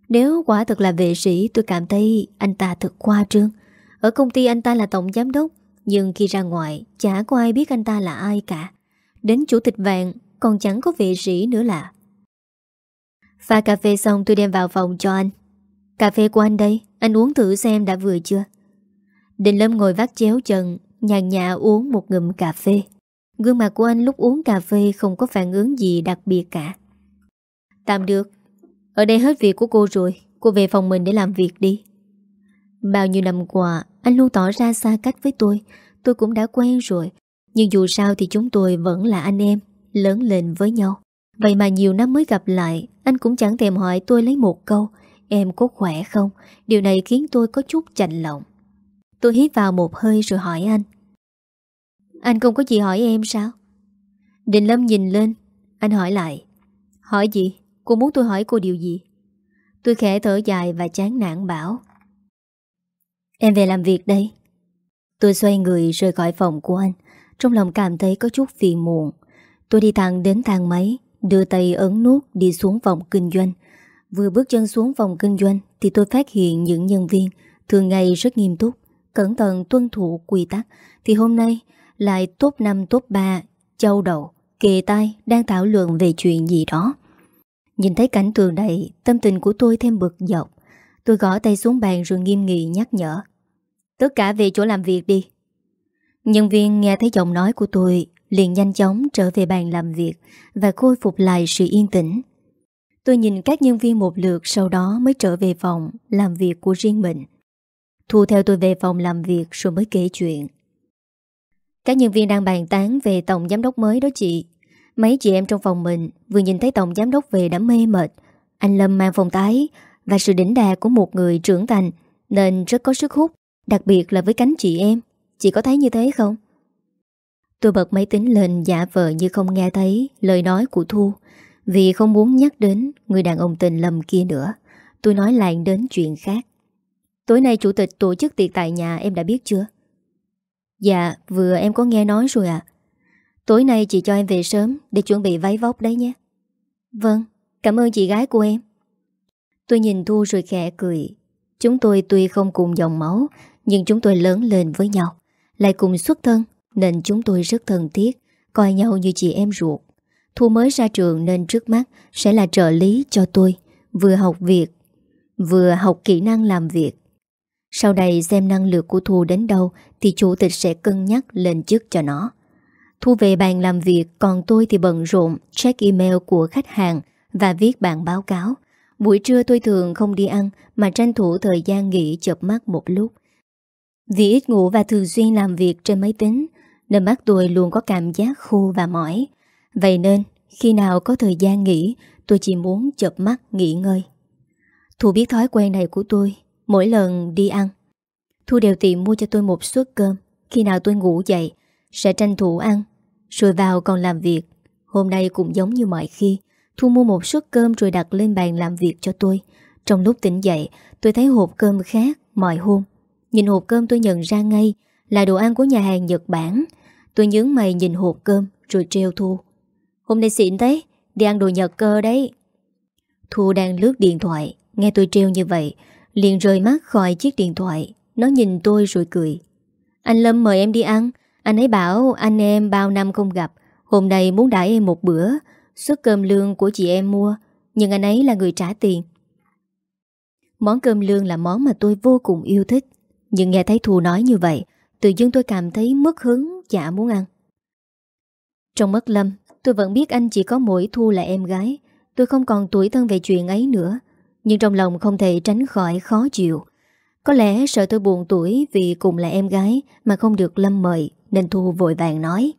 [SPEAKER 1] Nếu quả thật là vệ sĩ, tôi cảm thấy anh ta thật khoa trương. Ở công ty anh ta là tổng giám đốc, nhưng khi ra ngoài, chả có ai biết anh ta là ai cả. Đến chủ tịch vàng còn chẳng có vệ sĩ nữa là. Pha cà phê xong tôi đem vào phòng cho anh. Cà phê của anh đây, anh uống thử xem đã vừa chưa. Đình Lâm ngồi vắt chéo chân, nhàn nhã uống một ngụm cà phê. Gương mặt của anh lúc uống cà phê không có phản ứng gì đặc biệt cả. Tạm được. Ở đây hết việc của cô rồi, cô về phòng mình để làm việc đi. Bao nhiêu năm qua, anh luôn tỏ ra xa cách với tôi, tôi cũng đã quen rồi. Nhưng dù sao thì chúng tôi vẫn là anh em, lớn lên với nhau. Vậy mà nhiều năm mới gặp lại, anh cũng chẳng thèm hỏi tôi lấy một câu, em có khỏe không? Điều này khiến tôi có chút chạnh lòng. Tôi hít vào một hơi rồi hỏi anh. Anh không có gì hỏi em sao? Đình Lâm nhìn lên, anh hỏi lại. Hỏi gì? Cô muốn tôi hỏi cô điều gì? Tôi khẽ thở dài và chán nản bảo. Em về làm việc đây. Tôi xoay người rời khỏi phòng của anh. Trong lòng cảm thấy có chút phiền muộn. Tôi đi thẳng đến thang máy, đưa tay ấn nút đi xuống phòng kinh doanh. Vừa bước chân xuống phòng kinh doanh thì tôi phát hiện những nhân viên thường ngày rất nghiêm túc, cẩn thận tuân thủ quy tắc thì hôm nay lại top 5 top 3 châu đầu, kề tai đang thảo luận về chuyện gì đó. Nhìn thấy cảnh tượng này, tâm tình của tôi thêm bực dọc. Tôi gõ tay xuống bàn rồi nghiêm nghị nhắc nhở. Tất cả về chỗ làm việc đi. Nhân viên nghe thấy giọng nói của tôi liền nhanh chóng trở về bàn làm việc và khôi phục lại sự yên tĩnh. Tôi nhìn các nhân viên một lượt sau đó mới trở về phòng làm việc của riêng mình. Thu theo tôi về phòng làm việc rồi mới kể chuyện. Các nhân viên đang bàn tán về tổng giám đốc mới đó chị. Mấy chị em trong phòng mình vừa nhìn thấy tổng giám đốc về đã mê mệt. Anh Lâm mang phong tái và sự đỉnh đà của một người trưởng thành nên rất có sức hút, đặc biệt là với cánh chị em. Chị có thấy như thế không? Tôi bật máy tính lên giả vờ như không nghe thấy lời nói của Thu vì không muốn nhắc đến người đàn ông tên Lâm kia nữa. Tôi nói lại đến chuyện khác. Tối nay chủ tịch tổ chức tiệc tại nhà em đã biết chưa? Dạ, vừa em có nghe nói rồi ạ. Tối nay chị cho em về sớm để chuẩn bị váy vóc đấy nhé. Vâng, cảm ơn chị gái của em. Tôi nhìn Thu rồi khẽ cười. Chúng tôi tuy không cùng dòng máu, nhưng chúng tôi lớn lên với nhau. Lại cùng xuất thân, nên chúng tôi rất thân thiết, coi nhau như chị em ruột. Thu mới ra trường nên trước mắt sẽ là trợ lý cho tôi, vừa học việc, vừa học kỹ năng làm việc. Sau đây xem năng lực của Thu đến đâu thì chủ tịch sẽ cân nhắc lên chức cho nó. Thu về bàn làm việc, còn tôi thì bận rộn check email của khách hàng và viết bản báo cáo. Buổi trưa tôi thường không đi ăn mà tranh thủ thời gian nghỉ chợp mắt một lúc. Vì ít ngủ và thường xuyên làm việc trên máy tính nên mắt tôi luôn có cảm giác khô và mỏi. Vậy nên, khi nào có thời gian nghỉ, tôi chỉ muốn chợp mắt nghỉ ngơi. Thu biết thói quen này của tôi, Mỗi lần đi ăn, Thu đều tìm mua cho tôi một suất cơm. Khi nào tôi ngủ dậy, Sẽ tranh thủ ăn, Rồi vào còn làm việc. Hôm nay cũng giống như mọi khi, Thu mua một suất cơm rồi đặt lên bàn làm việc cho tôi. Trong lúc tỉnh dậy, Tôi thấy hộp cơm khác mọi hôm. Nhìn hộp cơm tôi nhận ra ngay Là đồ ăn của nhà hàng Nhật Bản. Tôi nhướng mày nhìn hộp cơm, Rồi treo Thu. Hôm nay xịn thế, Đi ăn đồ Nhật cơ đấy. Thu đang lướt điện thoại, Nghe tôi treo như vậy, liền rời mắt khỏi chiếc điện thoại. Nó nhìn tôi rồi cười. Anh Lâm mời em đi ăn. Anh ấy bảo anh em bao năm không gặp. Hôm nay muốn đãi em một bữa. Suất cơm lương của chị em mua, Nhưng anh ấy là người trả tiền. Món cơm lương là món mà tôi vô cùng yêu thích. Nhưng nghe thấy Thu nói như vậy, Tự dưng tôi cảm thấy mất hứng, Chả muốn ăn. Trong mất lâm Tôi vẫn biết anh chỉ có mỗi Thu là em gái. Tôi không còn tuổi thân về chuyện ấy nữa. Nhưng trong lòng không thể tránh khỏi khó chịu. Có lẽ sợ tôi buồn tuổi Vì cùng là em gái Mà không được Lâm mời, Nên Thu vội vàng nói.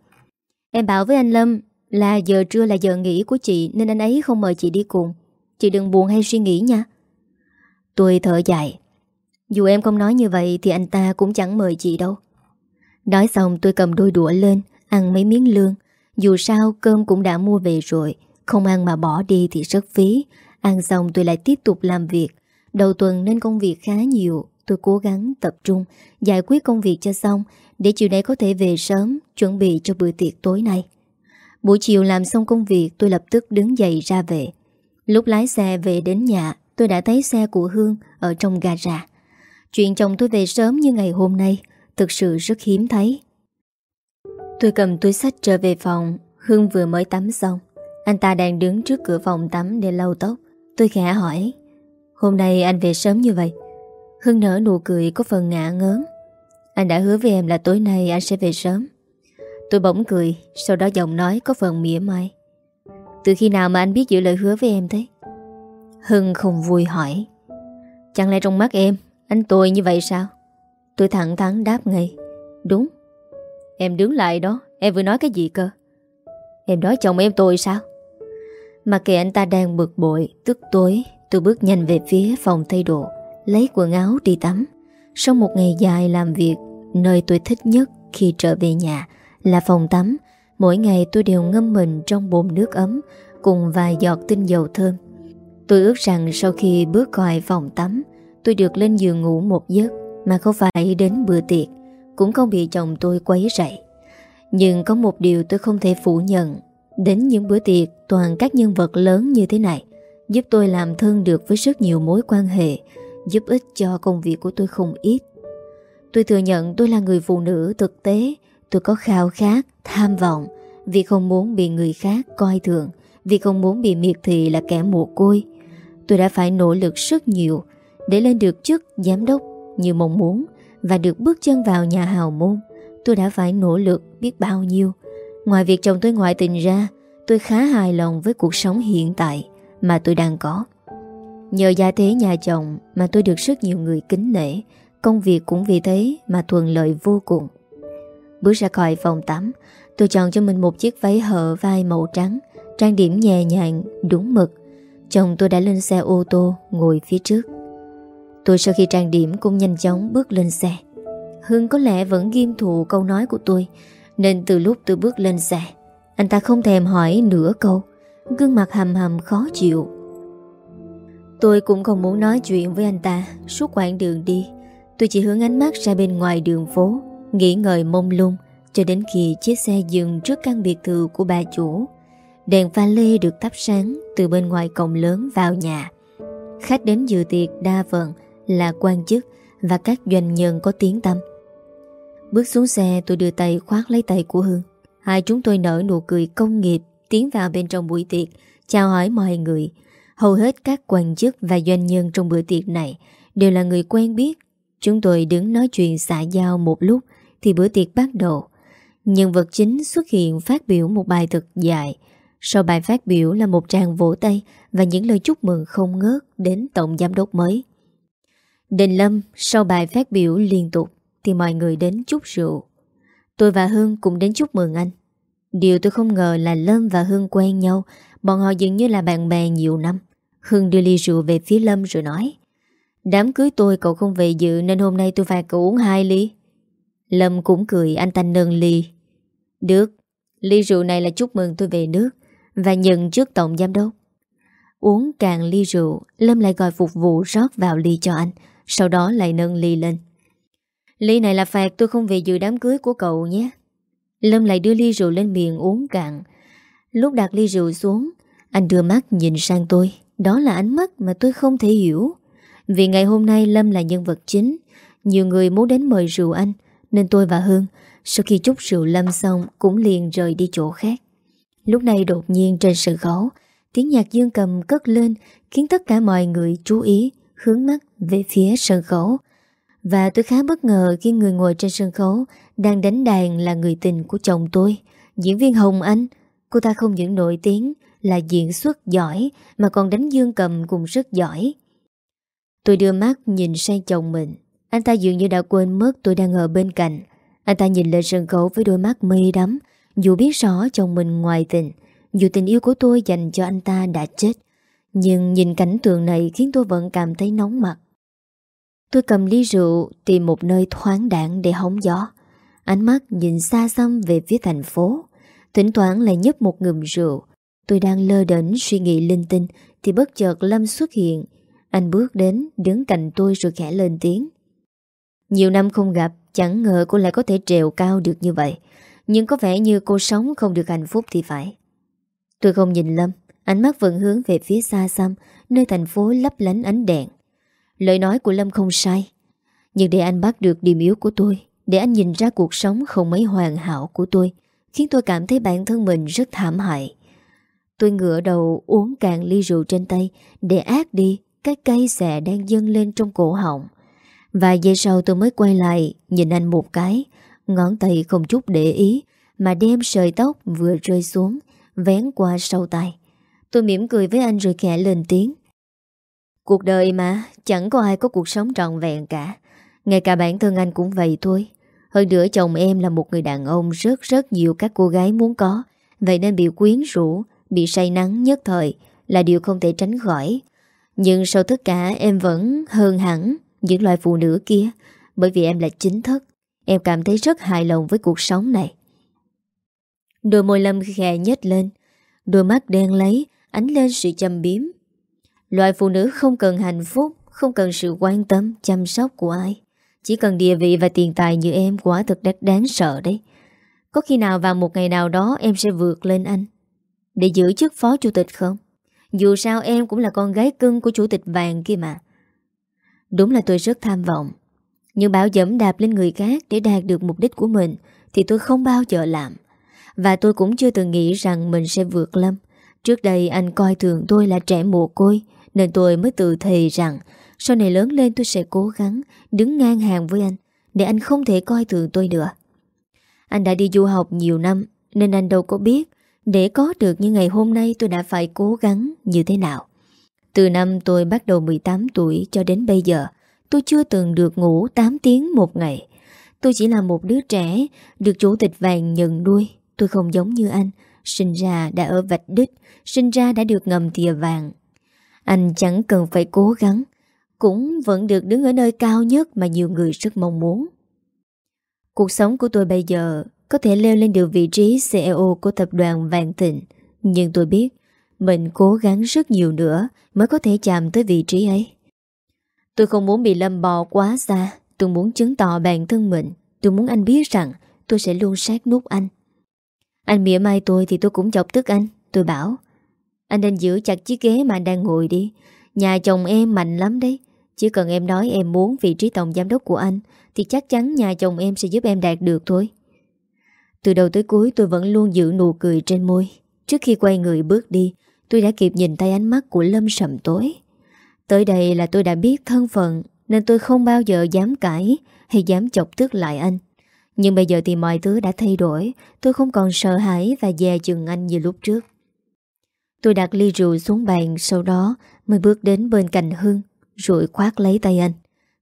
[SPEAKER 1] Em bảo với anh Lâm Là giờ trưa là giờ nghỉ của chị, Nên anh ấy không mời chị đi cùng. Chị đừng buồn hay suy nghĩ nha. Tôi thở dài. Dù em không nói như vậy Thì anh ta cũng chẳng mời chị đâu. Nói xong tôi cầm đôi đũa lên, Ăn mấy miếng lương dù sao, cơm cũng đã mua về rồi. Không ăn mà bỏ đi thì rất phí. Ăn xong tôi lại tiếp tục làm việc. Đầu tuần nên công việc khá nhiều. Tôi cố gắng tập trung, Giải quyết công việc cho xong, Để chiều nay có thể về sớm, Chuẩn bị cho bữa tiệc tối nay. Buổi chiều làm xong công việc, Tôi lập tức đứng dậy ra về. Lúc lái xe về đến nhà, Tôi đã thấy xe của Hương Ở trong gara. Chuyện chồng tôi về sớm như ngày hôm nay, Thực sự rất hiếm thấy. Tôi cầm túi sách trở về phòng. Hương vừa mới tắm xong. Anh ta đang đứng trước cửa phòng tắm để lau tóc. Tôi khẽ hỏi, Hôm nay anh về sớm như vậy? Hương nở nụ cười có phần ngạ ngớn. Anh đã hứa với em là tối nay anh sẽ về sớm. Tôi bỗng cười, Sau đó giọng nói có phần mỉa mai. Từ khi nào mà anh biết giữ lời hứa với em thế? Hưng không vui hỏi. Chẳng lẽ trong mắt em, Anh tôi như vậy sao? Tôi thẳng thắn đáp ngay. Đúng Em đứng lại đó, Em vừa nói cái gì cơ? Em nói chồng em tôi sao? Mà kệ anh ta đang bực bội, Tức tối, Tôi bước nhanh về phía phòng thay đồ, Lấy quần áo đi tắm. Sau một ngày dài làm việc, Nơi tôi thích nhất khi trở về nhà Là phòng tắm. Mỗi ngày tôi đều ngâm mình trong bồn nước ấm Cùng vài giọt tinh dầu thơm. Tôi ước rằng sau khi bước khỏi phòng tắm, Tôi được lên giường ngủ một giấc Mà không phải đến bữa tiệc. Cũng không bị chồng tôi quấy rầy. Nhưng có một điều tôi không thể phủ nhận Đến những bữa tiệc toàn các nhân vật lớn như thế này Giúp tôi làm thân được với rất nhiều mối quan hệ Giúp ích cho công việc của tôi không ít. Tôi thừa nhận tôi là người phụ nữ thực tế Tôi có khao khát, tham vọng. Vì không muốn bị người khác coi thường Vì không muốn bị miệt thị là kẻ mồ côi Tôi đã phải nỗ lực rất nhiều Để lên được chức giám đốc như mong muốn. Và được bước chân vào nhà hào môn Tôi đã phải nỗ lực biết bao nhiêu. Ngoài việc chồng tôi ngoại tình ra Tôi khá hài lòng với cuộc sống hiện tại Mà tôi đang có. Nhờ gia thế nhà chồng Mà tôi được rất nhiều người kính nể Công việc cũng vì thế mà thuận lợi vô cùng. Bước ra khỏi phòng tắm Tôi chọn cho mình một chiếc váy hở vai màu trắng Trang điểm nhẹ nhàng, đúng mực. Chồng tôi đã lên xe ô tô Ngồi phía trước. Tôi sau khi trang điểm cũng nhanh chóng bước lên xe. Hưng có lẽ vẫn ghim thụ câu nói của tôi, Nên từ lúc tôi bước lên xe, Anh ta không thèm hỏi nửa câu. Gương mặt hầm hầm khó chịu. Tôi cũng không muốn nói chuyện với anh ta, Suốt quãng đường đi. Tôi chỉ hướng ánh mắt ra bên ngoài đường phố, Nghĩ ngợi mông lung, Cho đến khi chiếc xe dừng trước căn biệt thự của bà chủ. Đèn pha lê được thắp sáng từ bên ngoài cổng lớn vào nhà. Khách đến dự tiệc đa phần là quan chức và các doanh nhân có tiếng tâm. Bước xuống xe tôi đưa tay khoát lấy tay của Hương. Hai chúng tôi nở nụ cười công nghiệp tiến vào bên trong buổi tiệc, chào hỏi mọi người. Hầu hết các quan chức và doanh nhân trong bữa tiệc này đều là người quen biết. Chúng tôi đứng nói chuyện xã giao một lúc thì bữa tiệc bắt đầu. Nhân vật chính xuất hiện phát biểu một bài thực dài sau bài phát biểu là một tràng vỗ tay và những lời chúc mừng không ngớt đến Tổng Giám đốc mới. Đình Lâm sau bài phát biểu liên tục thì mọi người đến chúc rượu. Tôi và Hương cũng đến chúc mừng anh. Điều tôi không ngờ là Lâm và Hương quen nhau, bọn họ dường như là bạn bè nhiều năm. Hương đưa ly rượu về phía Lâm rồi nói Đám cưới tôi cậu không về dự nên hôm nay tôi phạt cậu uống hai ly. Lâm cũng cười anh ta nâng ly. Được, ly rượu này là chúc mừng tôi về nước. Và nhận trước tổng giám đốc Uống càng ly rượu Lâm lại gọi phục vụ rót vào ly cho anh sau đó lại nâng ly lên. Ly này là phạt, tôi không về dự đám cưới của cậu nhé. Lâm lại đưa ly rượu lên miệng uống cạn. Lúc đặt ly rượu xuống, Anh đưa mắt nhìn sang tôi. Đó là ánh mắt mà tôi không thể hiểu. Vì ngày hôm nay Lâm là nhân vật chính, Nhiều người muốn đến mời rượu anh, Nên tôi và Hương, Sau khi chúc rượu Lâm xong, Cũng liền rời đi chỗ khác. Lúc này đột nhiên trên sân khấu, Tiếng nhạc dương cầm cất lên, Khiến tất cả mọi người chú ý. Hướng mắt về phía sân khấu. Và tôi khá bất ngờ khi người ngồi trên sân khấu Đang đánh đàn là người tình của chồng tôi, Diễn viên Hồng Anh. Cô ta không những nổi tiếng là diễn xuất giỏi, Mà còn đánh dương cầm cũng rất giỏi. Tôi đưa mắt nhìn sang chồng mình. Anh ta dường như đã quên mất tôi đang ở bên cạnh. Anh ta nhìn lên sân khấu với đôi mắt mê đắm. Dù biết rõ chồng mình ngoài tình, Dù tình yêu của tôi dành cho anh ta đã chết nhưng nhìn cảnh tượng này khiến tôi vẫn cảm thấy nóng mặt. Tôi cầm ly rượu, Tìm một nơi thoáng đảng để hóng gió. Ánh mắt nhìn xa xăm về phía thành phố. Thỉnh thoảng lại nhấp một ngụm rượu. Tôi đang lơ đễnh suy nghĩ linh tinh, Thì bất chợt Lâm xuất hiện. Anh bước đến, đứng cạnh tôi rồi khẽ lên tiếng. Nhiều năm không gặp, Chẳng ngờ cô lại có thể trèo cao được như vậy. Nhưng có vẻ như cô sống không được hạnh phúc thì phải. Tôi không nhìn Lâm. Ánh mắt vẫn hướng về phía xa xăm, Nơi thành phố lấp lánh ánh đèn. Lời nói của Lâm không sai, Nhưng để anh bắt được điểm yếu của tôi, Để anh nhìn ra cuộc sống không mấy hoàn hảo của tôi, Khiến tôi cảm thấy bản thân mình rất thảm hại. Tôi ngựa đầu uống cạn ly rượu trên tay, Để ác đi cái cây xè đang dâng lên trong cổ họng. Vài giây sau tôi mới quay lại, Nhìn anh một cái, Ngón tay không chút để ý, Mà đem sợi tóc vừa rơi xuống, Vén qua sau tay Tôi mỉm cười với anh rồi khẽ lên tiếng. Cuộc đời mà, Chẳng có ai có cuộc sống trọn vẹn cả. Ngay cả bản thân anh cũng vậy thôi. Hơn nữa chồng em là một người đàn ông Rất rất nhiều các cô gái muốn có. Vậy nên bị quyến rũ, Bị say nắng nhất thời Là điều không thể tránh khỏi. Nhưng sau tất cả, em vẫn hơn hẳn Những loài phụ nữ kia, Bởi vì em là chính thức. Em cảm thấy rất hài lòng với cuộc sống này. Đôi môi lâm khẽ nhếch lên, Đôi mắt đen lấy Ánh lên sự châm biếm Loại phụ nữ không cần hạnh phúc Không cần sự quan tâm, chăm sóc của ai Chỉ cần địa vị và tiền tài như em Quả thật đắt đáng sợ đấy Có khi nào vào một ngày nào đó Em sẽ vượt lên anh để giữ chức phó chủ tịch không? Dù sao em cũng là con gái cưng của chủ tịch vàng kia mà. Đúng là tôi rất tham vọng. Nhưng bảo dẫm đạp lên người khác để đạt được mục đích của mình thì tôi không bao giờ làm. Và tôi cũng chưa từng nghĩ rằng mình sẽ vượt lâm. Trước đây anh coi thường tôi là trẻ mồ côi, nên tôi mới tự thề rằng sau này lớn lên tôi sẽ cố gắng đứng ngang hàng với anh, để anh không thể coi thường tôi nữa. Anh đã đi du học nhiều năm, nên anh đâu có biết để có được như ngày hôm nay tôi đã phải cố gắng như thế nào Từ năm tôi bắt đầu 18 tuổi cho đến bây giờ, Tôi chưa từng được ngủ 8 tiếng một ngày Tôi chỉ là một đứa trẻ Được chủ tịch vàng nhận nuôi, Tôi không giống như anh Sinh ra đã ở vạch đích, Sinh ra đã được ngầm thìa vàng Anh chẳng cần phải cố gắng, Cũng vẫn được đứng ở nơi cao nhất Mà nhiều người rất mong muốn Cuộc sống của tôi bây giờ có thể leo lên được vị trí CEO của tập đoàn Vạn Thịnh. Nhưng tôi biết mình cố gắng rất nhiều nữa mới có thể chạm tới vị trí ấy. Tôi không muốn bị lâm bò quá xa. Tôi muốn chứng tỏ bản thân mình. Tôi muốn anh biết rằng tôi sẽ luôn sát nút anh. Anh mỉa mai tôi thì tôi cũng chọc tức anh. Tôi bảo, anh nên giữ chặt chiếc ghế mà anh đang ngồi đi. Nhà chồng em mạnh lắm đấy. Chỉ cần em nói em muốn vị trí tổng giám đốc của anh, thì chắc chắn nhà chồng em sẽ giúp em đạt được thôi. Từ đầu tới cuối tôi vẫn luôn giữ nụ cười trên môi Trước khi quay người bước đi, Tôi đã kịp nhìn thấy ánh mắt của Lâm sầm tối Tới đây là tôi đã biết thân phận, Nên tôi không bao giờ dám cãi Hay dám chọc tức lại anh nhưng bây giờ thì mọi thứ đã thay đổi. Tôi không còn sợ hãi và dè chừng anh như lúc trước. Tôi đặt ly rượu xuống bàn, Sau đó mới bước đến bên cạnh Hương Rồi khoát lấy tay anh.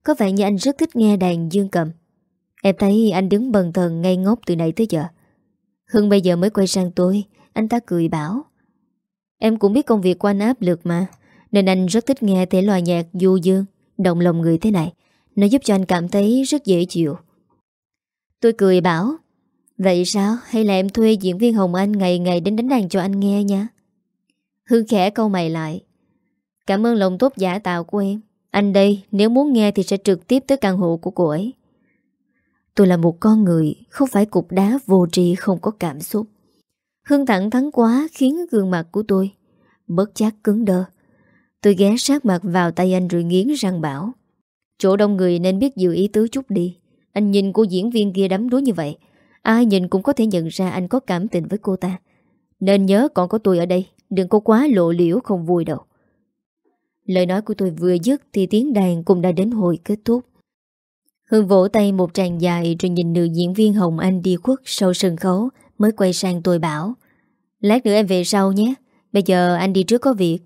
[SPEAKER 1] Có vẻ như anh rất thích nghe đàn dương cầm. Em thấy anh đứng bần thần ngây ngốc từ nãy tới giờ. Hưng bây giờ mới quay sang tôi, Anh ta cười bảo. Em cũng biết công việc của anh áp lực mà, Nên anh rất thích nghe thể loại nhạc du dương, Động lòng người thế này. Nó giúp cho anh cảm thấy rất dễ chịu. Tôi cười bảo, Vậy sao? Hay là em thuê diễn viên Hồng Anh Ngày ngày đến đánh đàn cho anh nghe nha? Hương khẽ câu mày lại, Cảm ơn lòng tốt giả tạo của em. Anh đây, nếu muốn nghe thì sẽ trực tiếp tới căn hộ của cô ấy. Tôi là một con người, Không phải cục đá vô tri không có cảm xúc. Hương thẳng thắn quá, Khiến gương mặt của tôi bớt chát cứng đơ Tôi ghé sát mặt vào tay anh rồi nghiến răng bảo, Chỗ đông người nên biết giữ ý tứ chút đi. Anh nhìn cô diễn viên kia đắm đuối như vậy. Ai nhìn cũng có thể nhận ra anh có cảm tình với cô ta. Nên nhớ còn có tôi ở đây, Đừng có quá lộ liễu không vui đâu. Lời nói của tôi vừa dứt Thì tiếng đàn cũng đã đến hồi kết thúc. Hương vỗ tay một tràng dài Rồi nhìn nữ diễn viên Hồng Anh đi khuất Sau sân khấu, mới quay sang tôi bảo, Lát nữa em về sau nhé, Bây giờ anh đi trước có việc.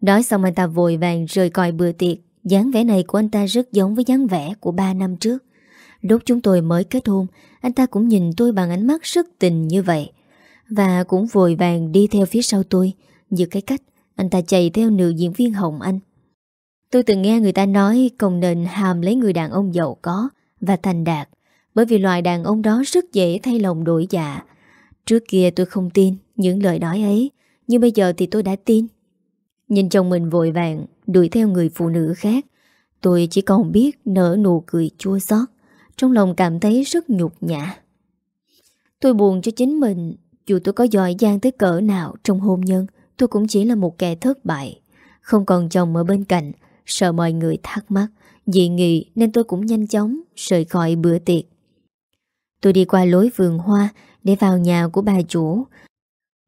[SPEAKER 1] Nói xong anh ta vội vàng rời còi bữa tiệc. Dáng vẻ này của anh ta rất giống với dáng vẻ của 3 năm trước. Lúc chúng tôi mới kết hôn, Anh ta cũng nhìn tôi bằng ánh mắt rất tình như vậy. Và cũng vội vàng đi theo phía sau tôi. Như cái cách, anh ta chạy theo nữ diễn viên Hồng Anh. Tôi từng nghe người ta nói công nên hàm lấy người đàn ông giàu có Và thành đạt, Bởi vì loài đàn ông đó rất dễ thay lòng đổi dạ. Trước kia tôi không tin Những lời nói ấy, Nhưng bây giờ thì tôi đã tin. Nhìn chồng mình vội vàng Đuổi theo người phụ nữ khác, Tôi chỉ còn biết nở nụ cười chua xót. Trong lòng cảm thấy rất nhục nhã. Tôi buồn cho chính mình, Dù tôi có giỏi giang tới cỡ nào Trong hôn nhân, Tôi cũng chỉ là một kẻ thất bại. Không còn chồng ở bên cạnh, Sợ mọi người thắc mắc, Dị nghị nên tôi cũng nhanh chóng Rời khỏi bữa tiệc. Tôi đi qua lối vườn hoa Để vào nhà của bà chủ.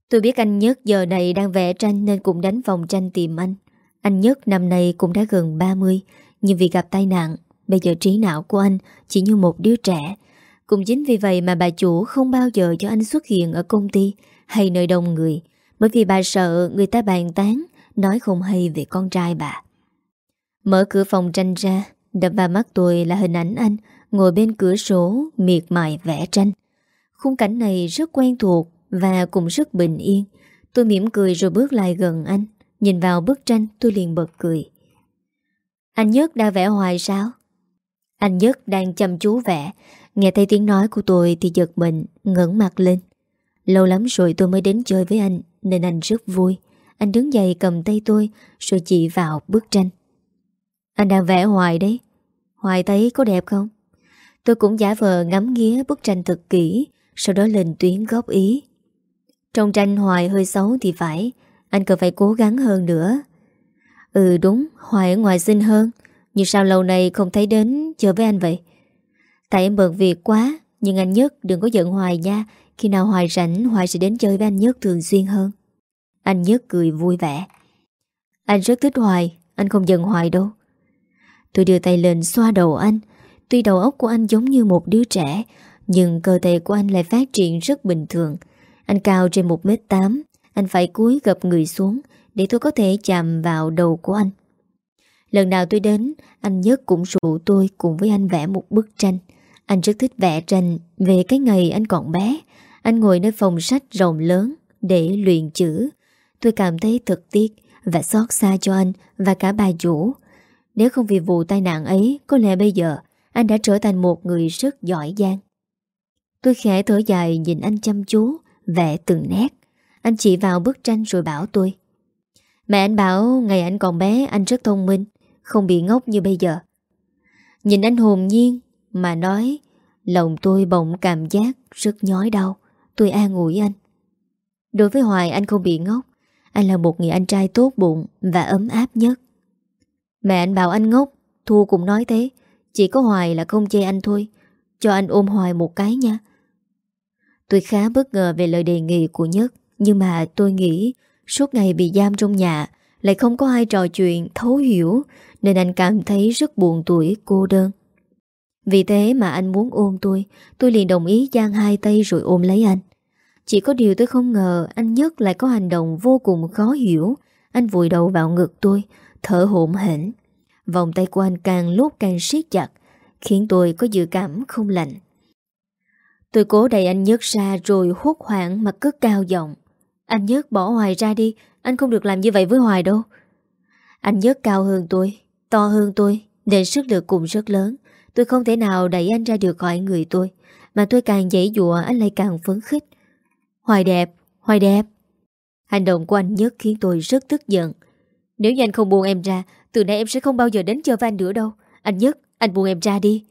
[SPEAKER 1] Tôi biết anh Nhất giờ này đang vẽ tranh Nên cũng đánh vòng tranh tìm anh. Anh Nhất năm nay cũng đã gần 30 Nhưng vì gặp tai nạn Bây giờ trí não của anh chỉ như một đứa trẻ. Cũng chính vì vậy mà bà chủ không bao giờ cho anh xuất hiện ở công ty hay nơi đông người. Bởi vì bà sợ người ta bàn tán, Nói không hay về con trai bà. Mở cửa phòng tranh ra, Đập vào mắt tôi là hình ảnh anh Ngồi bên cửa sổ, miệt mài vẽ tranh. Khung cảnh này rất quen thuộc Và cũng rất bình yên. Tôi mỉm cười rồi bước lại gần anh. Nhìn vào bức tranh, tôi liền bật cười. Anh Nhất đã vẽ hoài sao? Anh Nhất đang chăm chú vẽ. Nghe thấy tiếng nói của tôi thì giật mình, ngẩng mặt lên. Lâu lắm rồi tôi mới đến chơi với anh, Nên anh rất vui. Anh đứng dậy cầm tay tôi, Rồi chỉ vào bức tranh. Anh đang vẽ hoài đấy. Hoài thấy có đẹp không? Tôi cũng giả vờ ngắm nghía bức tranh thật kỹ, Sau đó lên tuyến góp ý. Trong tranh Hoài hơi xấu thì phải, Anh cần phải cố gắng hơn nữa. Ừ đúng, Hoài ở ngoài xinh hơn. Nhưng sao lâu nay không thấy đến chơi với anh vậy? Tại em bận việc quá, Nhưng anh Nhất đừng có giận Hoài nha. Khi nào Hoài rảnh, Hoài sẽ đến chơi với anh Nhất thường xuyên hơn. Anh Nhất cười vui vẻ. Anh rất thích Hoài, Anh không giận Hoài đâu. Tôi đưa tay lên xoa đầu anh. Tuy đầu óc của anh giống như một đứa trẻ, Nhưng cơ thể của anh lại phát triển rất bình thường. Anh cao trên 1m8 Anh phải cúi gập người xuống Để tôi có thể chạm vào đầu của anh. Lần nào tôi đến Anh Nhất cũng rủ tôi cùng với anh vẽ một bức tranh Anh rất thích vẽ tranh Về cái ngày anh còn bé Anh ngồi nơi phòng sách rộng lớn Để luyện chữ Tôi cảm thấy thật tiếc Và xót xa cho anh Và cả bà chủ Nếu không vì vụ tai nạn ấy Có lẽ bây giờ anh đã trở thành một người rất giỏi giang. Tôi khẽ thở dài nhìn anh chăm chú, vẽ từng nét. Anh chỉ vào bức tranh rồi bảo tôi. Mẹ anh bảo ngày anh còn bé anh rất thông minh, không bị ngốc như bây giờ. Nhìn anh hồn nhiên mà nói, lòng tôi bỗng cảm giác rất nhói đau. Tôi an ủi anh. Đối với Hoài anh không bị ngốc, anh là một người anh trai tốt bụng và ấm áp nhất. Mẹ anh bảo anh ngốc, Thu cũng nói thế. Chỉ có Hoài là không chê anh thôi Cho anh ôm Hoài một cái nha Tôi khá bất ngờ về lời đề nghị của Nhất Nhưng mà tôi nghĩ Suốt ngày bị giam trong nhà Lại không có ai trò chuyện thấu hiểu nên anh cảm thấy rất buồn tuổi, cô đơn. Vì thế mà anh muốn ôm tôi Tôi liền đồng ý giang hai tay rồi ôm lấy anh. Chỉ có điều tôi không ngờ Anh Nhất lại có hành động vô cùng khó hiểu. Anh vùi đầu vào ngực tôi, Thở hổn hển. Vòng tay của anh càng lúc càng siết chặt, Khiến tôi có dự cảm không lạnh Tôi cố đẩy anh Nhất ra rồi hút hoảng mà cất cao giọng. Anh Nhất bỏ Hoài ra đi, Anh không được làm như vậy với Hoài đâu. Anh Nhất cao hơn tôi. To hơn tôi Nên sức lực cũng rất lớn. Tôi không thể nào đẩy anh ra được khỏi người tôi Mà tôi càng dãy dụa anh lại càng phấn khích. Hoài đẹp Hoài đẹp. Hành động của anh Nhất khiến tôi rất tức giận. Nếu như anh không buông em ra từ nay em sẽ không bao giờ đến chơi với anh nữa đâu. Anh Nhất, anh buông em ra đi.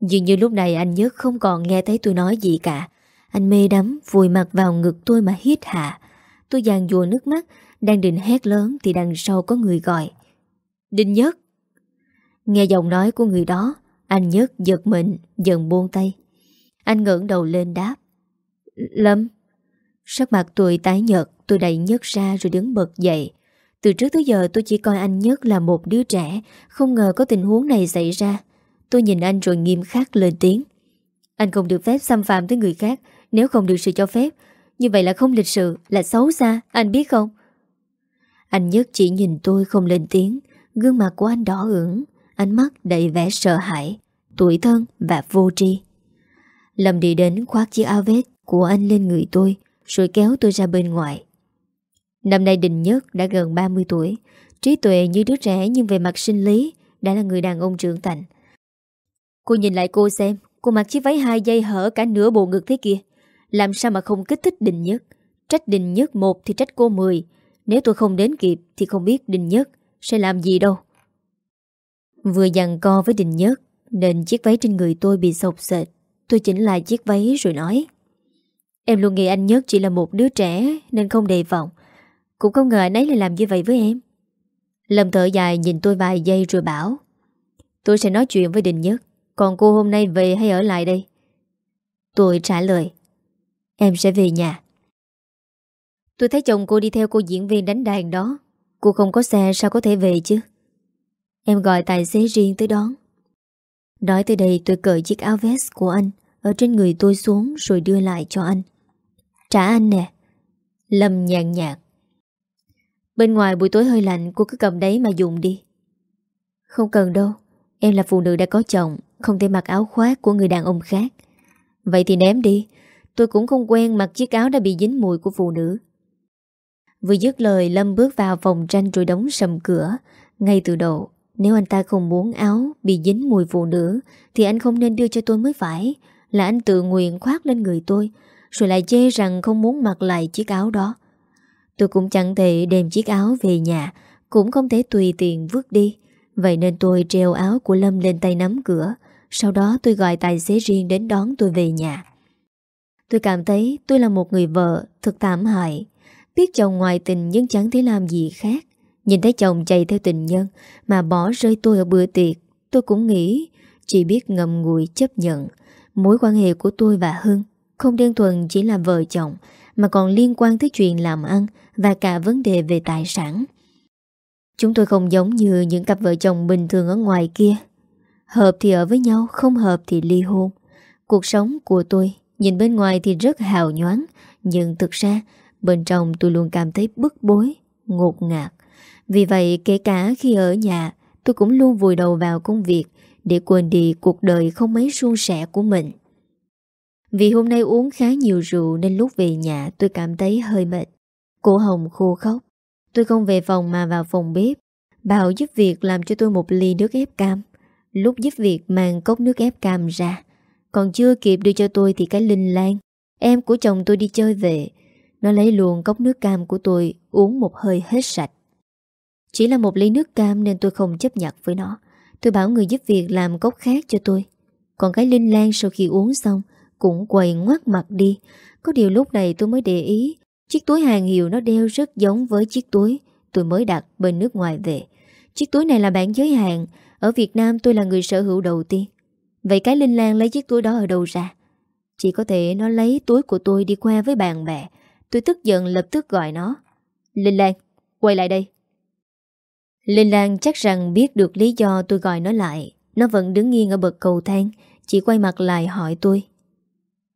[SPEAKER 1] Dường như lúc này anh Nhất không còn nghe thấy tôi nói gì cả. Anh mê đắm vùi mặt vào ngực tôi mà hít hạ Tôi giàn dùa nước mắt Đang định hét lớn thì đằng sau có người gọi. Đinh Nhất. Nghe giọng nói của người đó Anh Nhất giật mình Dần buông tay. Anh ngẩng đầu lên đáp. Lâm. Sắc mặt tôi tái nhợt Tôi đẩy Nhất ra rồi đứng bật dậy. Từ trước tới giờ tôi chỉ coi anh Nhất là một đứa trẻ Không ngờ có tình huống này xảy ra. Tôi nhìn anh rồi nghiêm khắc lên tiếng. Anh không được phép xâm phạm tới người khác Nếu không được sự cho phép. Như vậy là không lịch sự, là xấu xa Anh biết không? Anh Nhất chỉ nhìn tôi không lên tiếng. Gương mặt của anh đỏ ửng, Ánh mắt đầy vẻ sợ hãi, Tuổi thân và vô tri. Lâm đi đến khoác chiếc áo vest của anh lên người tôi, Rồi kéo tôi ra bên ngoài. Năm nay Đình Nhất đã gần 30 tuổi, Trí tuệ như đứa trẻ nhưng về mặt sinh lý Đã là người đàn ông trưởng thành. Cô nhìn lại cô xem, Cô mặc chiếc váy hai dây hở cả nửa bộ ngực thế kia. Làm sao mà không kích thích Đình Nhất? Trách Đình Nhất một thì trách cô mười, Nếu tôi không đến kịp Thì không biết Đình Nhất sẽ làm gì đâu. Vừa dằn co với Đình Nhất Nên chiếc váy trên người tôi bị sọc sệt. Tôi chỉnh lại chiếc váy rồi nói, Em luôn nghĩ anh Nhất chỉ là một đứa trẻ Nên không đề vọng. Cũng không ngờ anh ấy lại làm như vậy với em. Lâm thở dài nhìn tôi vài giây rồi bảo, Tôi sẽ nói chuyện với Đình Nhất Còn cô hôm nay về hay ở lại đây? Tôi trả lời, Em sẽ về nhà. Tôi thấy chồng cô đi theo cô diễn viên đánh đàn đó. Cô không có xe, sao có thể về chứ? Em gọi tài xế riêng tới đón. Nói tới đây, tôi cởi chiếc áo vest của anh, Ở trên người tôi xuống rồi đưa lại cho anh. Trả anh nè. Lâm nhàn nhạt. Bên ngoài buổi tối hơi lạnh, Cô cứ cầm đấy mà dùng đi. Không cần đâu, Em là phụ nữ đã có chồng, Không thể mặc áo khoác của người đàn ông khác. Vậy thì ném đi. Tôi cũng không quen mặc chiếc áo đã bị dính mùi của phụ nữ. Vừa dứt lời, Lâm bước vào phòng tranh rồi đóng sầm cửa. Ngay từ đầu, Nếu anh ta không muốn áo bị dính mùi phụ nữ, Thì anh không nên đưa cho tôi mới phải. Là anh tự nguyện khoác lên người tôi, Rồi lại chê rằng không muốn mặc lại chiếc áo đó. Tôi cũng chẳng thể đem chiếc áo về nhà, Cũng không thể tùy tiện vứt đi. Vậy nên tôi treo áo của Lâm lên tay nắm cửa. Sau đó tôi gọi tài xế riêng đến đón tôi về nhà. Tôi cảm thấy tôi là một người vợ, thật thảm hại. Biết chồng ngoài tình nhưng chẳng thể làm gì khác. Nhìn thấy chồng chạy theo tình nhân Mà bỏ rơi tôi ở bữa tiệc, Tôi cũng nghĩ Chỉ biết ngầm ngùi chấp nhận. Mối quan hệ của tôi và Hưng Không đơn thuần chỉ là vợ chồng Mà còn liên quan tới chuyện làm ăn Và cả vấn đề về tài sản. Chúng tôi không giống như những cặp vợ chồng bình thường ở ngoài kia. Hợp thì ở với nhau, Không hợp thì ly hôn. Cuộc sống của tôi Nhìn bên ngoài thì rất hào nhoáng, Nhưng thực ra Bên trong tôi luôn cảm thấy bức bối, Ngột ngạt. Vì vậy, kể cả khi ở nhà, Tôi cũng luôn vùi đầu vào công việc Để quên đi cuộc đời không mấy suôn sẻ của mình. Vì hôm nay uống khá nhiều rượu Nên lúc về nhà tôi cảm thấy hơi mệt. Cổ hồng khô khóc Tôi không về phòng mà vào phòng bếp. Bảo giúp việc làm cho tôi một ly nước ép cam. Lúc giúp việc mang cốc nước ép cam ra. Còn chưa kịp đưa cho tôi thì cái Linh Lan, Em của chồng tôi đi chơi về. Nó lấy luôn cốc nước cam của tôi Uống một hơi hết sạch Chỉ là một ly nước cam nên tôi không chấp nhận với nó Tôi bảo người giúp việc làm cốc khác cho tôi Còn cái Linh Lan sau khi uống xong Cũng quầy ngoát mặt đi Có điều lúc này tôi mới để ý, Chiếc túi hàng hiệu nó đeo rất giống với chiếc túi tôi mới đặt bên nước ngoài về. Chiếc túi này là bản giới hạn. Ở Việt Nam tôi là người sở hữu đầu tiên. Vậy cái Linh Lan lấy chiếc túi đó ở đâu ra? Chỉ có thể nó lấy túi của tôi đi qua với bạn bè. Tôi tức giận lập tức gọi nó. Linh Lan, quay lại đây. Linh Lan chắc rằng biết được lý do tôi gọi nó lại. Nó vẫn đứng nghiêng ở bậc cầu thang, chỉ quay mặt lại hỏi tôi.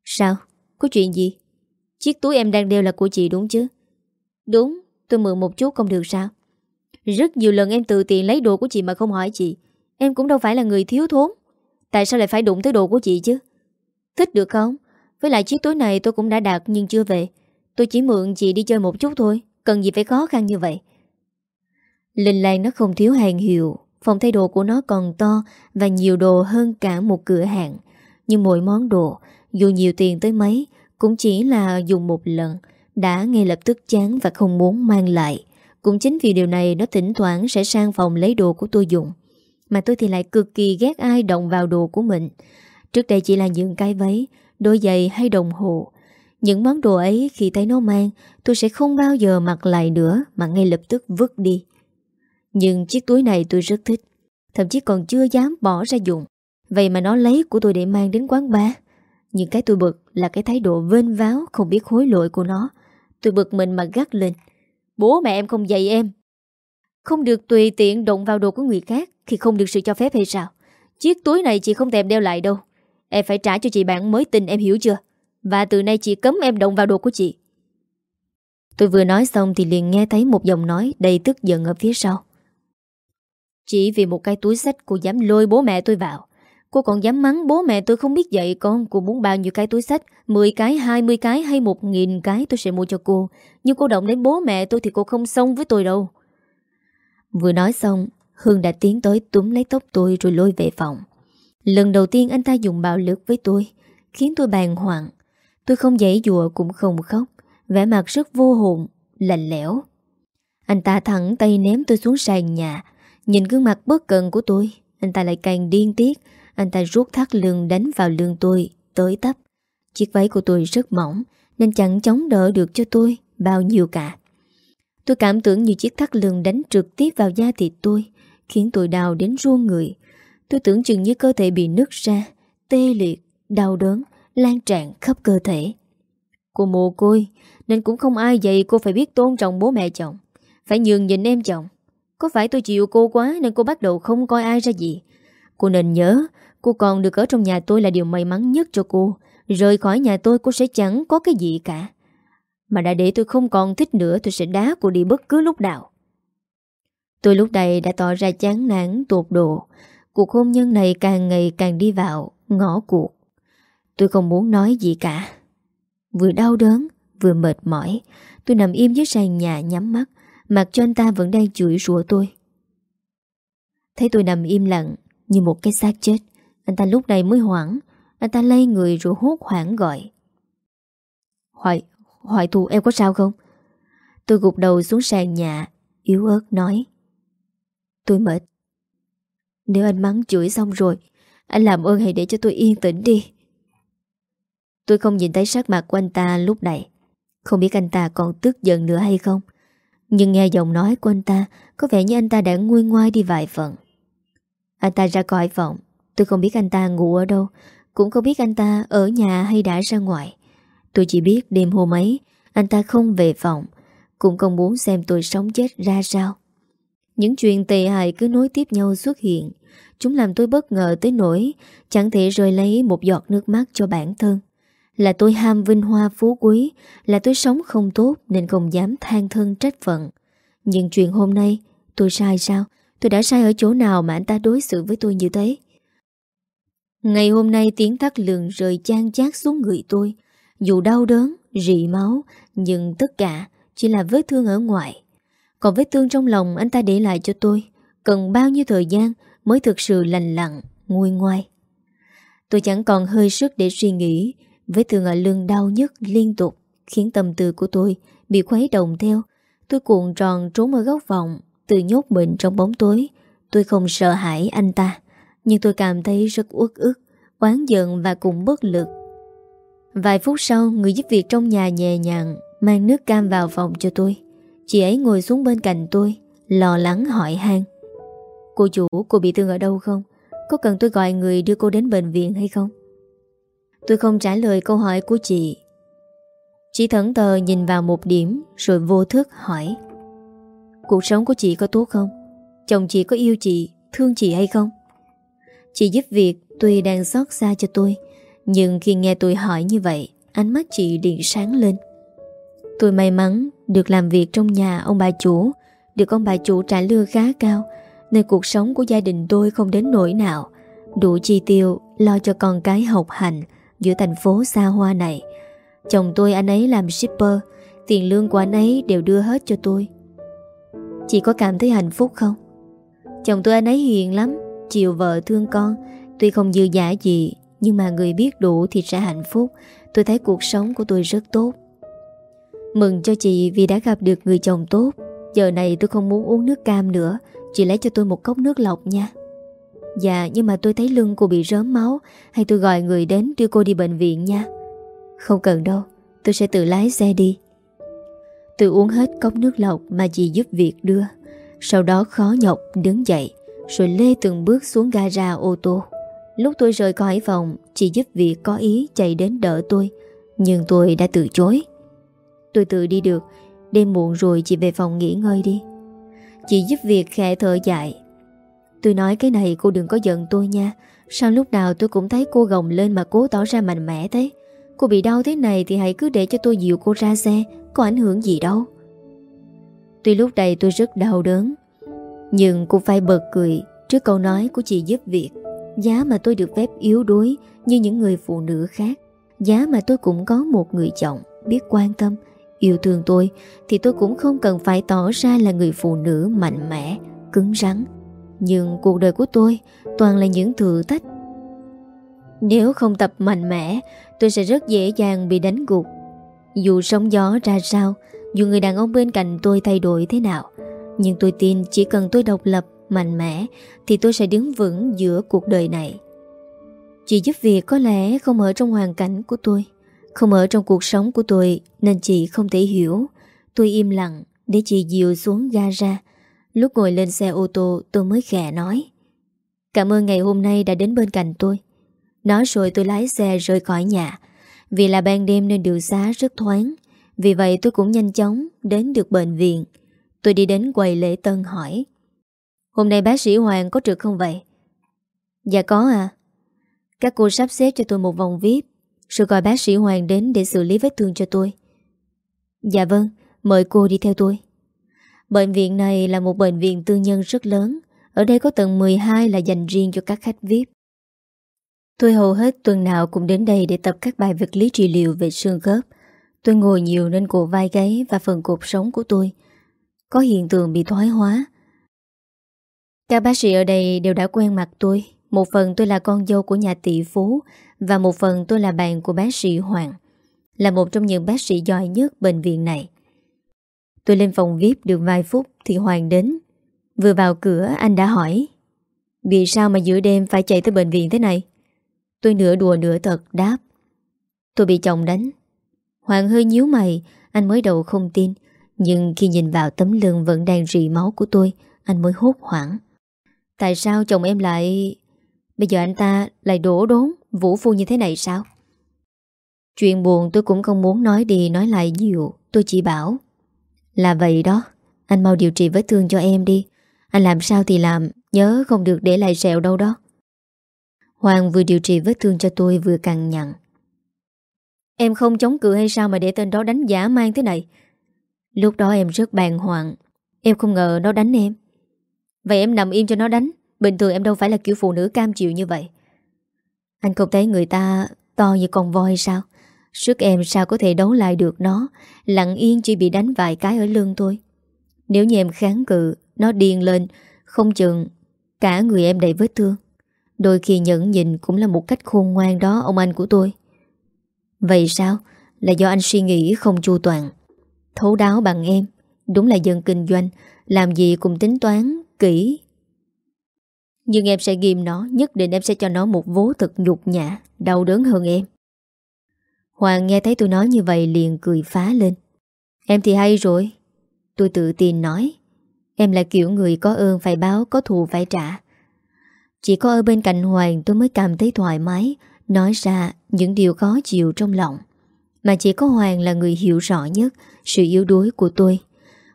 [SPEAKER 1] Sao? Có chuyện gì? Chiếc túi em đang đeo là của chị đúng chứ? Đúng, tôi mượn một chút không được sao? Rất nhiều lần em tự tiện lấy đồ của chị mà không hỏi chị. Em cũng đâu phải là người thiếu thốn. Tại sao lại phải đụng tới đồ của chị chứ? Thích được không? Với lại chiếc túi này tôi cũng đã đặt nhưng chưa về. Tôi chỉ mượn chị đi chơi một chút thôi. Cần gì phải khó khăn như vậy? Linh Lan nó không thiếu hàng hiệu. Phòng thay đồ của nó còn to và nhiều đồ hơn cả một cửa hàng. Nhưng mỗi món đồ, dù nhiều tiền tới mấy, cũng chỉ là dùng một lần Đã ngay lập tức chán và không muốn mang lại Cũng chính vì điều này Nó thỉnh thoảng sẽ sang phòng lấy đồ của tôi dùng Mà tôi thì lại cực kỳ ghét ai động vào đồ của mình Trước đây chỉ là những cái váy Đôi giày hay đồng hồ những món đồ ấy khi thấy nó mang, Tôi sẽ không bao giờ mặc lại nữa Mà ngay lập tức vứt đi. Nhưng chiếc túi này tôi rất thích, Thậm chí còn chưa dám bỏ ra dùng. Vậy mà nó lấy của tôi để mang đến quán bar. Nhưng cái tôi bực là cái thái độ vênh váo, không biết hối lỗi của nó. Tôi bực mình mà gắt lên. Bố mẹ em không dạy em. Không được tùy tiện động vào đồ của người khác Khi không được sự cho phép hay sao? Chiếc túi này chị không thèm đeo lại đâu. Em phải trả cho chị bạn mới tin em hiểu chưa? Và từ nay chị cấm em động vào đồ của chị. Tôi vừa nói xong thì liền nghe thấy một giọng nói đầy tức giận ở phía sau. Chỉ vì một cái túi sách cô dám lôi bố mẹ tôi vào. Cô còn dám mắng bố mẹ tôi không biết dạy con Cô muốn bao nhiêu cái túi sách 10 cái, 20 cái hay 1.000 cái tôi sẽ mua cho cô. Nhưng cô động đến bố mẹ tôi thì cô không xong với tôi đâu. Vừa nói xong Hương đã tiến tới túm lấy tóc tôi rồi lôi về phòng. Lần đầu tiên anh ta dùng bạo lực với tôi Khiến tôi bàng hoàng. Tôi không dãy dùa cũng không khóc vẻ mặt rất vô hồn, lạnh lẽo. Anh ta thẳng tay ném tôi xuống sàn nhà, nhìn gương mặt bất cần của tôi, anh ta lại càng điên tiết, anh ta rút thắt lưng đánh vào lưng tôi, tới tấp. Chiếc váy của tôi rất mỏng, nên chẳng chống đỡ được cho tôi bao nhiêu cả. Tôi cảm tưởng như chiếc thắt lưng đánh trực tiếp vào da thịt tôi, khiến tôi đau đến ruông người. Tôi tưởng chừng như cơ thể bị nứt ra, tê liệt, đau đớn, lan tràn khắp cơ thể. Cô mồ côi, Nên cũng không ai dạy cô phải biết tôn trọng bố mẹ chồng, Phải nhường nhịn em chồng. Có phải tôi chịu cô quá Nên cô bắt đầu không coi ai ra gì? Cô nên nhớ, Cô còn được ở trong nhà tôi là điều may mắn nhất cho cô. Rời khỏi nhà tôi, cô sẽ chẳng có cái gì cả. Mà đã để tôi không còn thích nữa, Tôi sẽ đá cô đi bất cứ lúc nào. Tôi lúc này đã tỏ ra chán nản, tột độ. Cuộc hôn nhân này càng ngày càng đi vào Ngõ cuộc. Tôi không muốn nói gì cả. Vừa đau đớn Vừa mệt mỏi Tôi nằm im dưới sàn nhà nhắm mắt Mặc cho anh ta vẫn đang chửi rủa tôi. Thấy tôi nằm im lặng Như một cái xác chết Anh ta lúc này mới hoảng Anh ta lay người rồi hốt hoảng gọi. Hoài, Hoài thù em có sao không? Tôi gục đầu xuống sàn nhà Yếu ớt nói. Tôi mệt. Nếu anh mắng chửi xong rồi Anh làm ơn hãy để cho tôi yên tĩnh đi. Tôi không nhìn thấy sắc mặt của anh ta lúc này. Không biết anh ta còn tức giận nữa hay không. Nhưng nghe giọng nói của anh ta, Có vẻ như anh ta đã nguôi ngoai đi vài phần. Anh ta ra khỏi phòng. Tôi không biết anh ta ngủ ở đâu. Cũng không biết anh ta ở nhà hay đã ra ngoài. Tôi chỉ biết đêm hôm ấy, Anh ta không về phòng. Cũng không muốn xem tôi sống chết ra sao. Những chuyện tệ hại cứ nối tiếp nhau xuất hiện. Chúng làm tôi bất ngờ tới nỗi Chẳng thể rơi lấy một giọt nước mắt cho bản thân là tôi ham vinh hoa phú quý Là tôi sống không tốt Nên không dám than thân trách phận. Nhưng chuyện hôm nay Tôi sai sao? Tôi đã sai ở chỗ nào mà anh ta đối xử với tôi như thế? Ngày hôm nay tiếng tắt lường rời chan chát xuống người tôi. Dù đau đớn, rị máu Nhưng tất cả chỉ là vết thương ở ngoài. Còn vết thương trong lòng anh ta để lại cho tôi Cần bao nhiêu thời gian mới thực sự lành lặng, nguôi ngoai? Tôi chẳng còn hơi sức để suy nghĩ Vết thương ở lưng đau nhất liên tục, Khiến tâm tư của tôi bị khuấy động theo. Tôi cuộn tròn trốn ở góc phòng, Tự nhốt mình trong bóng tối. Tôi không sợ hãi anh ta, Nhưng tôi cảm thấy rất uất ức, Oán giận và cũng bất lực. Vài phút sau, Người giúp việc trong nhà nhẹ nhàng Mang nước cam vào phòng cho tôi. Chị ấy ngồi xuống bên cạnh tôi, Lo lắng hỏi han. Cô chủ, cô bị thương ở đâu không? Có cần tôi gọi người đưa cô đến bệnh viện hay không? Tôi không trả lời câu hỏi của chị Chị thẫn tờ nhìn vào một điểm Rồi vô thức hỏi Cuộc sống của chị có tốt không? Chồng chị có yêu chị, thương chị hay không? Chị giúp việc tuy đang xót xa cho tôi Nhưng khi nghe tôi hỏi như vậy Ánh mắt chị điện sáng lên Tôi may mắn được làm việc trong nhà ông bà chủ Được ông bà chủ trả lương khá cao Nên cuộc sống của gia đình tôi không đến nỗi nào Đủ chi tiêu lo cho con cái học hành giữa thành phố xa hoa này. Chồng tôi anh ấy làm shipper, tiền lương của anh ấy đều đưa hết cho tôi. Chị có cảm thấy hạnh phúc không? Chồng tôi anh ấy hiền lắm, chiều vợ thương con, tuy không dư giả gì, nhưng mà người biết đủ thì sẽ hạnh phúc. Tôi thấy cuộc sống của tôi rất tốt. Mừng cho chị vì đã gặp được người chồng tốt. Giờ này tôi không muốn uống nước cam nữa, chị lấy cho tôi một cốc nước lọc nha. Dạ nhưng mà tôi thấy lưng cô bị rớm máu. Hay tôi gọi người đến đưa cô đi bệnh viện nha. Không cần đâu, Tôi sẽ tự lái xe đi. Tôi uống hết cốc nước lọc Mà chị giúp việc đưa. Sau đó khó nhọc đứng dậy, Rồi lê từng bước xuống gara ô tô. Lúc tôi rời khỏi phòng, Chị giúp việc có ý chạy đến đỡ tôi. Nhưng tôi đã từ chối. Tôi tự đi được, Đêm muộn rồi chị về phòng nghỉ ngơi đi. Chị giúp việc khẽ thở dài. Tôi nói cái này cô đừng có giận tôi nha. Sao lúc nào tôi cũng thấy cô gồng lên Mà cố tỏ ra mạnh mẽ thế? Cô bị đau thế này thì hãy cứ để cho tôi dịu cô ra xe Có ảnh hưởng gì đâu. Tuy lúc đây tôi rất đau đớn Nhưng cũng phải bật cười Trước câu nói của chị giúp việc. Giá mà tôi được phép yếu đuối Như những người phụ nữ khác. Giá mà tôi cũng có một người chồng Biết quan tâm, yêu thương tôi Thì tôi cũng không cần phải tỏ ra là người phụ nữ mạnh mẽ Cứng rắn. Nhưng cuộc đời của tôi Toàn là những thử thách. Nếu không tập mạnh mẽ, Tôi sẽ rất dễ dàng bị đánh gục. Dù sóng gió ra sao, Dù người đàn ông bên cạnh tôi thay đổi thế nào, Nhưng tôi tin chỉ cần tôi độc lập, Mạnh mẽ, Thì tôi sẽ đứng vững giữa cuộc đời này. Chị giúp việc có lẽ không ở trong hoàn cảnh của tôi, Không ở trong cuộc sống của tôi Nên chị không thể hiểu. Tôi im lặng để chị dìu xuống ga ra Lúc ngồi lên xe ô tô, tôi mới khẽ nói. Cảm ơn ngày hôm nay đã đến bên cạnh tôi. Nói rồi tôi lái xe rời khỏi nhà. Vì là ban đêm nên đường xá rất thoáng. Vì vậy tôi cũng nhanh chóng đến được bệnh viện. Tôi đi đến quầy lễ tân hỏi, Hôm nay bác sĩ Hoàng có trực không vậy? Dạ có à Các cô sắp xếp cho tôi một vòng VIP, Rồi gọi bác sĩ Hoàng đến để xử lý vết thương cho tôi. Dạ vâng Mời cô đi theo tôi. Bệnh viện này là một bệnh viện tư nhân rất lớn Ở đây có tầng 12 là dành riêng cho các khách VIP Tôi hầu hết tuần nào cũng đến đây để tập các bài vật lý trị liệu về xương khớp. Tôi ngồi nhiều nên cổ vai gáy và phần cột sống của tôi có hiện tượng bị thoái hóa. Các bác sĩ ở đây đều đã quen mặt tôi. Một phần tôi là con dâu của nhà tỷ phú và một phần tôi là bạn của bác sĩ Hoàng, là một trong những bác sĩ giỏi nhất bệnh viện này. Tôi lên phòng VIP được vài phút thì Hoàng đến. Vừa vào cửa, anh đã hỏi, Vì sao mà giữa đêm phải chạy tới bệnh viện thế này? Tôi nửa đùa nửa thật đáp, Tôi bị chồng đánh Hoàng hơi nhíu mày, Anh mới đầu không tin, Nhưng khi nhìn vào tấm lưng vẫn đang rỉ máu của tôi, Anh mới hốt hoảng, Tại sao chồng em lại, Bây giờ anh ta lại đổ đốn Vũ phu như thế này sao Chuyện buồn tôi cũng không muốn nói đi Nói lại nhiều, Tôi chỉ bảo là vậy đó. Anh mau điều trị vết thương cho em đi. Anh làm sao thì làm, Nhớ không được để lại sẹo đâu đó. Hoàng vừa điều trị vết thương cho tôi vừa cằn nhặn Em không chống cự hay sao mà để tên đó đánh giả mang thế này? Lúc đó em rất bàng hoàng. Em không ngờ nó đánh em. Vậy em nằm im cho nó đánh. Bình thường em đâu phải là kiểu phụ nữ cam chịu như vậy. Anh không thấy người ta to như con voi sao? Sức em sao có thể đấu lại được nó? Lặng yên chỉ bị đánh vài cái ở lưng thôi. Nếu như em kháng cự Nó điên lên Không chừng Cả người em đầy vết thương. Đôi khi nhẫn nhịn cũng là một cách khôn ngoan đó ông anh của tôi. Vậy sao? Là do anh suy nghĩ không chu toàn. Thấu đáo bằng em. Đúng là dân kinh doanh. Làm gì cũng tính toán, kỹ. Nhưng em sẽ ghim nó Nhất định em sẽ cho nó một vố thật nhục nhã Đau đớn hơn em. Hoàng nghe thấy tôi nói như vậy liền cười phá lên. Em thì hay rồi. Tôi tự tin nói. Em là kiểu người có ơn phải báo, Có thù phải trả. Chỉ có ở bên cạnh Hoàng tôi mới cảm thấy thoải mái, Nói ra những điều khó chịu trong lòng. Mà chỉ có Hoàng là người hiểu rõ nhất Sự yếu đuối của tôi.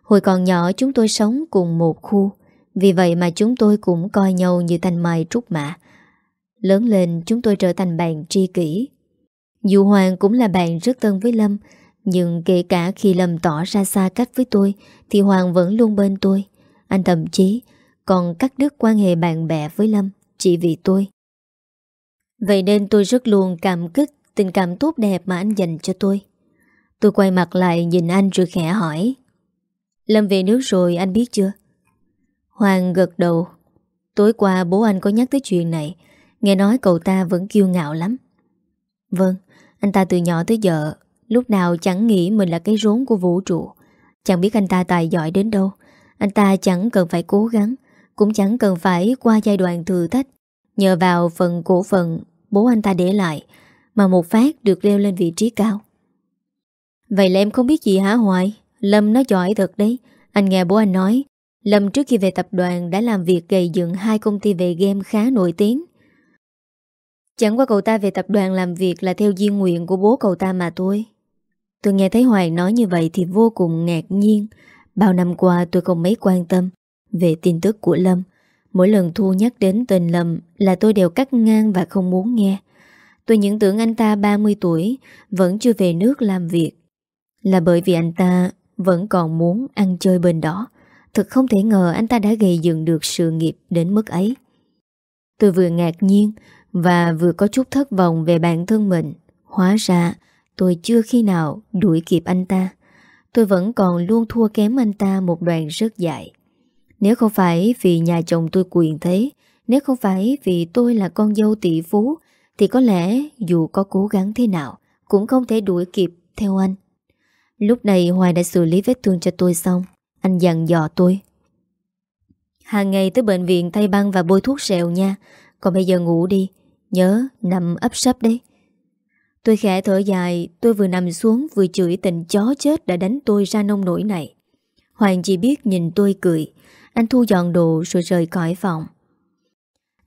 [SPEAKER 1] Hồi còn nhỏ chúng tôi sống cùng một khu, Vì vậy mà chúng tôi cũng coi nhau như thành mai trúc mã. Lớn lên chúng tôi trở thành bạn tri kỷ. Dù Hoàng cũng là bạn rất thân với Lâm Nhưng kể cả khi Lâm tỏ ra xa cách với tôi Thì Hoàng vẫn luôn bên tôi Anh thậm chí còn cắt đứt quan hệ bạn bè với Lâm chỉ vì tôi. Vậy nên tôi rất luôn cảm kích tình cảm tốt đẹp mà anh dành cho tôi. Tôi quay mặt lại nhìn anh rồi khẽ hỏi. Lâm về nước rồi anh biết chưa? Hoàng gật đầu. Tối qua bố anh có nhắc tới chuyện này. Nghe nói cậu ta vẫn kiêu ngạo lắm. Vâng, anh ta từ nhỏ tới giờ, lúc nào chẳng nghĩ mình là cái rốn của vũ trụ. Chẳng biết anh ta tài giỏi đến đâu. Anh ta chẳng cần phải cố gắng, cũng chẳng cần phải qua giai đoạn thử thách Nhờ vào phần cổ phần, Bố anh ta để lại, Mà một phát được leo lên vị trí cao Vậy là em không biết gì hả Hoài Lâm nó giỏi thật đấy Anh nghe bố anh nói, Lâm trước khi về tập đoàn đã làm việc gây dựng hai công ty về game khá nổi tiếng. Chẳng qua cậu ta về tập đoàn làm việc là theo duyên nguyện của bố cậu ta mà thôi. Tôi nghe thấy Hoàng nói như vậy thì vô cùng ngạc nhiên. Bao năm qua tôi không mấy quan tâm về tin tức của Lâm. Mỗi lần Thu nhắc đến tên Lâm là tôi đều cắt ngang và không muốn nghe. Tôi những tưởng anh ta 30 tuổi, vẫn chưa về nước làm việc. Là bởi vì anh ta vẫn còn muốn ăn chơi bên đó. Thật không thể ngờ anh ta đã gây dựng được sự nghiệp đến mức ấy. Tôi vừa ngạc nhiên và vừa có chút thất vọng về bản thân mình. Hóa ra tôi chưa khi nào đuổi kịp anh ta. Tôi vẫn còn luôn thua kém anh ta một đoạn rất dài. Nếu không phải vì nhà chồng tôi quyền thế, nếu không phải vì tôi là con dâu tỷ phú, thì có lẽ dù có cố gắng thế nào, cũng không thể đuổi kịp theo anh. Lúc này Hoài đã xử lý vết thương cho tôi xong. Anh dặn dò tôi. Hàng ngày tới bệnh viện thay băng và bôi thuốc sẹo nha. Còn bây giờ ngủ đi. Nhớ nằm ấp sấp đấy. Tôi khẽ thở dài, tôi vừa nằm xuống vừa chửi tình chó chết đã đánh tôi ra nông nổi này. Hoàng chỉ biết nhìn tôi cười. Anh thu dọn đồ rồi rời khỏi phòng.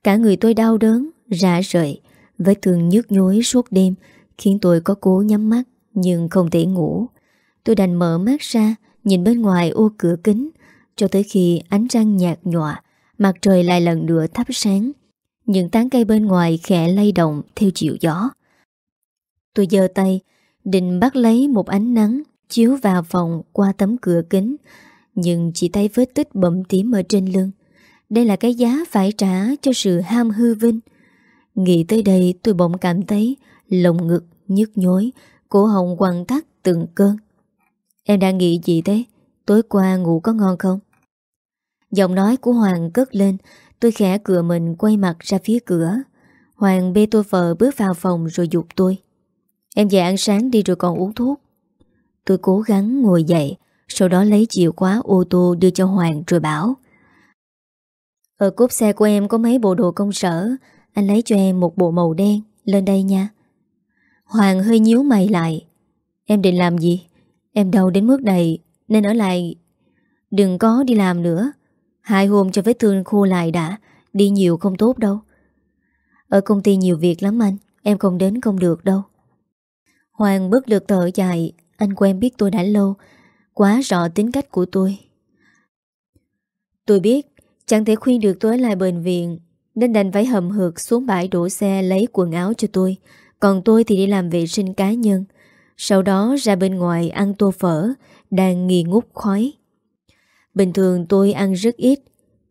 [SPEAKER 1] Cả người tôi đau đớn, rã rời, với thương nhức nhối suốt đêm, khiến tôi có cố nhắm mắt nhưng không thể ngủ. Tôi đành mở mắt ra, nhìn bên ngoài ô cửa kính, cho tới khi ánh trăng nhạt nhòa, mặt trời lại lần nữa thắp sáng. Những tán cây bên ngoài khẽ lay động theo chiều gió. Tôi giơ tay, định bắt lấy một ánh nắng chiếu vào phòng qua tấm cửa kính, nhưng chỉ thấy vết tích bậm tím ở trên lưng. Đây là cái giá phải trả cho sự ham hư vinh. Nghĩ tới đây tôi bỗng cảm thấy lồng ngực nhức nhối, cổ họng quằn tắt từng cơn. Em đang nghĩ gì thế? Tối qua ngủ có ngon không? Giọng nói của Hoàng cất lên Tôi khẽ cửa mình quay mặt ra phía cửa. Hoàng bê tôi vợ bước vào phòng rồi dục tôi. Em về ăn sáng đi rồi còn uống thuốc. Tôi cố gắng ngồi dậy, Sau đó lấy chìa khóa ô tô đưa cho Hoàng rồi bảo, Ở cốp xe của em có mấy bộ đồ công sở, Anh lấy cho em một bộ màu đen, Lên đây nha. Hoàng hơi nhíu mày lại, Em định làm gì? Em đau đến mức này, Nên ở lại, Đừng có đi làm nữa. Hai hôm cho vết thương khô lại đã, Đi nhiều không tốt đâu. Ở công ty nhiều việc lắm anh, Em không đến không được đâu. Hoàng bất lực thở dài, Anh quen biết tôi đã lâu, Quá rõ tính cách của tôi. Tôi biết, Chẳng thể khuyên được tôi lại bệnh viện, Nên đành phải hầm hực xuống bãi đổ xe Lấy quần áo cho tôi. Còn tôi thì đi làm vệ sinh cá nhân, Sau đó ra bên ngoài ăn tô phở, Đang nghi ngút khói. Bình thường tôi ăn rất ít.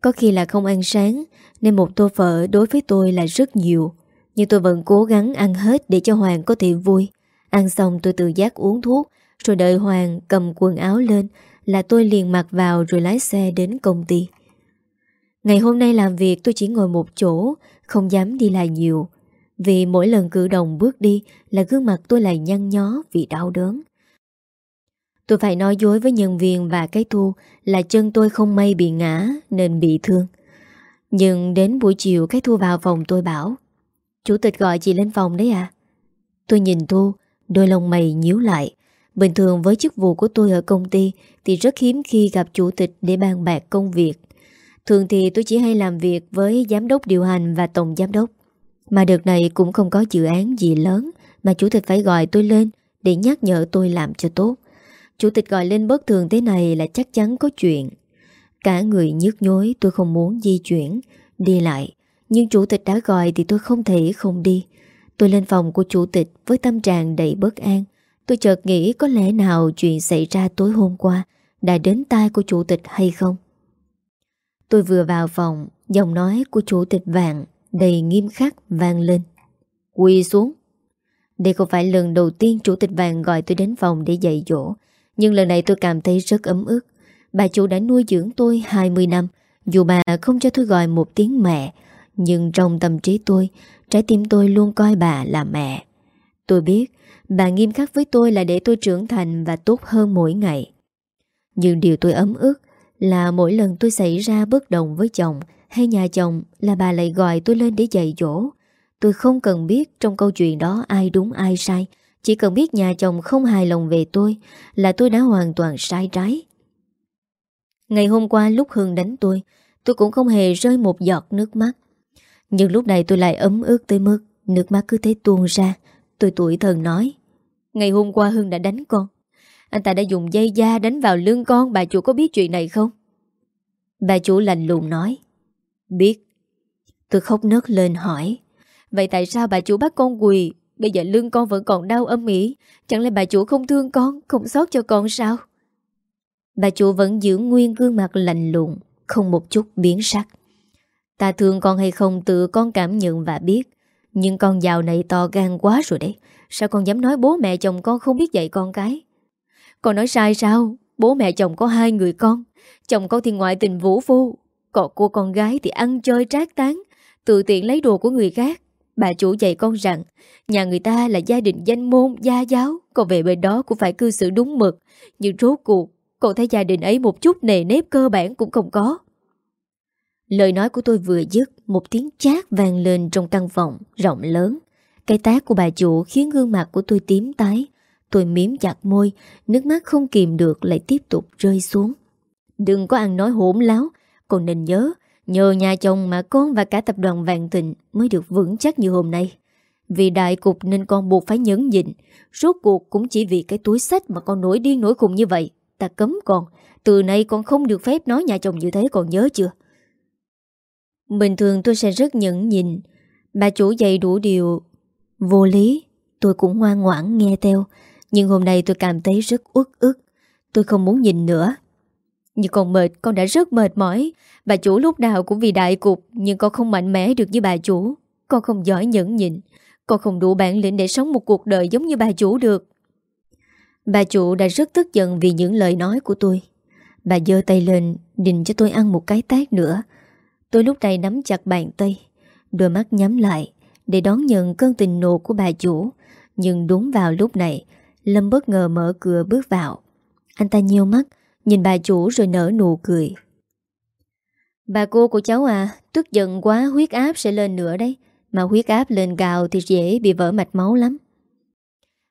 [SPEAKER 1] Có khi là không ăn sáng, Nên một tô phở đối với tôi là rất nhiều. Nhưng tôi vẫn cố gắng ăn hết Để cho Hoàng có thể vui. Ăn xong tôi tự giác uống thuốc, Rồi đợi Hoàng cầm quần áo lên Là tôi liền mặc vào rồi lái xe đến công ty. Ngày hôm nay làm việc tôi chỉ ngồi một chỗ, Không dám đi lại nhiều. Vì mỗi lần cử động bước đi Là gương mặt tôi lại nhăn nhó vì đau đớn. Tôi phải nói dối với nhân viên và cái thu là chân tôi không may bị ngã nên bị thương. Nhưng đến buổi chiều cái thu vào phòng tôi bảo Chủ tịch gọi chị lên phòng đấy à? Tôi nhìn Thu, đôi lông mày nhíu lại. Bình thường với chức vụ của tôi ở công ty thì rất hiếm khi gặp chủ tịch để bàn bạc công việc. Thường thì tôi chỉ hay làm việc với giám đốc điều hành và tổng giám đốc. Mà đợt này cũng không có dự án gì lớn mà chủ tịch phải gọi tôi lên để nhắc nhở tôi làm cho tốt. Chủ tịch gọi lên bất thường thế này là chắc chắn có chuyện. Cả người nhức nhối tôi không muốn di chuyển, đi lại. Nhưng chủ tịch đã gọi thì tôi không thể không đi. Tôi lên phòng của chủ tịch với tâm trạng đầy bất an. Tôi chợt nghĩ có lẽ nào chuyện xảy ra tối hôm qua đã đến tai của chủ tịch hay không. Tôi vừa vào phòng, giọng nói của chủ tịch vàng đầy nghiêm khắc vang lên. Quỳ xuống. Đây không phải lần đầu tiên chủ tịch vàng gọi tôi đến phòng để dạy dỗ. Nhưng lần này tôi cảm thấy rất ấm ức. Bà chủ đã nuôi dưỡng tôi 20 năm. Dù bà không cho tôi gọi một tiếng mẹ, Nhưng trong tâm trí tôi, Trái tim tôi luôn coi bà là mẹ. Tôi biết, Bà nghiêm khắc với tôi là để tôi trưởng thành Và tốt hơn mỗi ngày. Nhưng điều tôi ấm ức Là mỗi lần tôi xảy ra bất đồng với chồng Hay nhà chồng Là bà lại gọi tôi lên để dạy dỗ. Tôi không cần biết trong câu chuyện đó ai đúng ai sai chỉ cần biết nhà chồng không hài lòng về tôi Là tôi đã hoàn toàn sai trái. Ngày hôm qua lúc Hương đánh tôi Tôi cũng không hề rơi một giọt nước mắt. Nhưng lúc này tôi lại ấm ướt tới mức Nước mắt cứ thế tuôn ra. Tôi tuổi thần nói, Ngày hôm qua Hương đã đánh con. Anh ta đã dùng dây da đánh vào lưng con, Bà chủ có biết chuyện này không? Bà chủ lạnh lùng nói, Biết. Tôi khóc nớt lên hỏi, Vậy tại sao bà chủ bắt con quỳ Bây giờ lưng con vẫn còn đau âm ỉ. Chẳng lẽ bà chủ không thương con, Không xót cho con sao? Bà chủ vẫn giữ nguyên gương mặt lạnh lùng, Không một chút biến sắc. Ta thương con hay không tự con cảm nhận và biết. Nhưng con giàu này to gan quá rồi đấy. Sao con dám nói bố mẹ chồng con không biết dạy con cái? Con nói sai sao? Bố mẹ chồng có hai người con. Chồng con thì ngoại tình vũ phu. Còn cô con gái thì ăn chơi trác tán, Tự tiện lấy đồ của người khác. Bà chủ dạy con rằng Nhà người ta là gia đình danh môn, gia giáo Còn về bên đó cũng phải cư xử đúng mực. Nhưng rốt cuộc Cậu thấy gia đình ấy một chút nề nếp cơ bản cũng không có. Lời nói của tôi vừa dứt Một tiếng chát vang lên trong căn phòng Rộng lớn. Cái tác của bà chủ khiến gương mặt của tôi tím tái. Tôi miếm chặt môi Nước mắt không kìm được lại tiếp tục rơi xuống. Đừng có ăn nói hỗn láo Còn nên nhớ Nhờ nhà chồng mà con và cả tập đoàn Vạn thịnh Mới được vững chắc như hôm nay. Vì đại cục nên con buộc phải nhẫn nhịn, Rốt cuộc cũng chỉ vì cái túi sách Mà con nổi điên nổi khùng như vậy, Ta cấm con. Từ nay con không được phép nói nhà chồng như thế Còn nhớ chưa? Bình thường tôi sẽ rất nhẫn nhịn. Bà chủ dạy đủ điều. Vô lý, Tôi cũng ngoan ngoãn nghe theo. Nhưng hôm nay tôi cảm thấy rất uất ức. Tôi không muốn nhìn nữa. Nhưng còn mệt, con đã rất mệt mỏi. Bà chủ lúc nào cũng vì đại cục, Nhưng con không mạnh mẽ được như bà chủ. Con không giỏi nhẫn nhịn. Con không đủ bản lĩnh để sống một cuộc đời giống như bà chủ được. Bà chủ đã rất tức giận vì những lời nói của tôi. Bà dơ tay lên, Định cho tôi ăn một cái tát nữa. Tôi lúc này nắm chặt bàn tay, Đôi mắt nhắm lại Để đón nhận cơn tình nộ của bà chủ. Nhưng đúng vào lúc này, Lâm bất ngờ mở cửa bước vào. Anh ta nhiều mắt Nhìn bà chủ rồi nở nụ cười. Bà cô của cháu à Tức giận quá, huyết áp sẽ lên nữa đấy. Mà huyết áp lên cao thì dễ bị vỡ mạch máu lắm.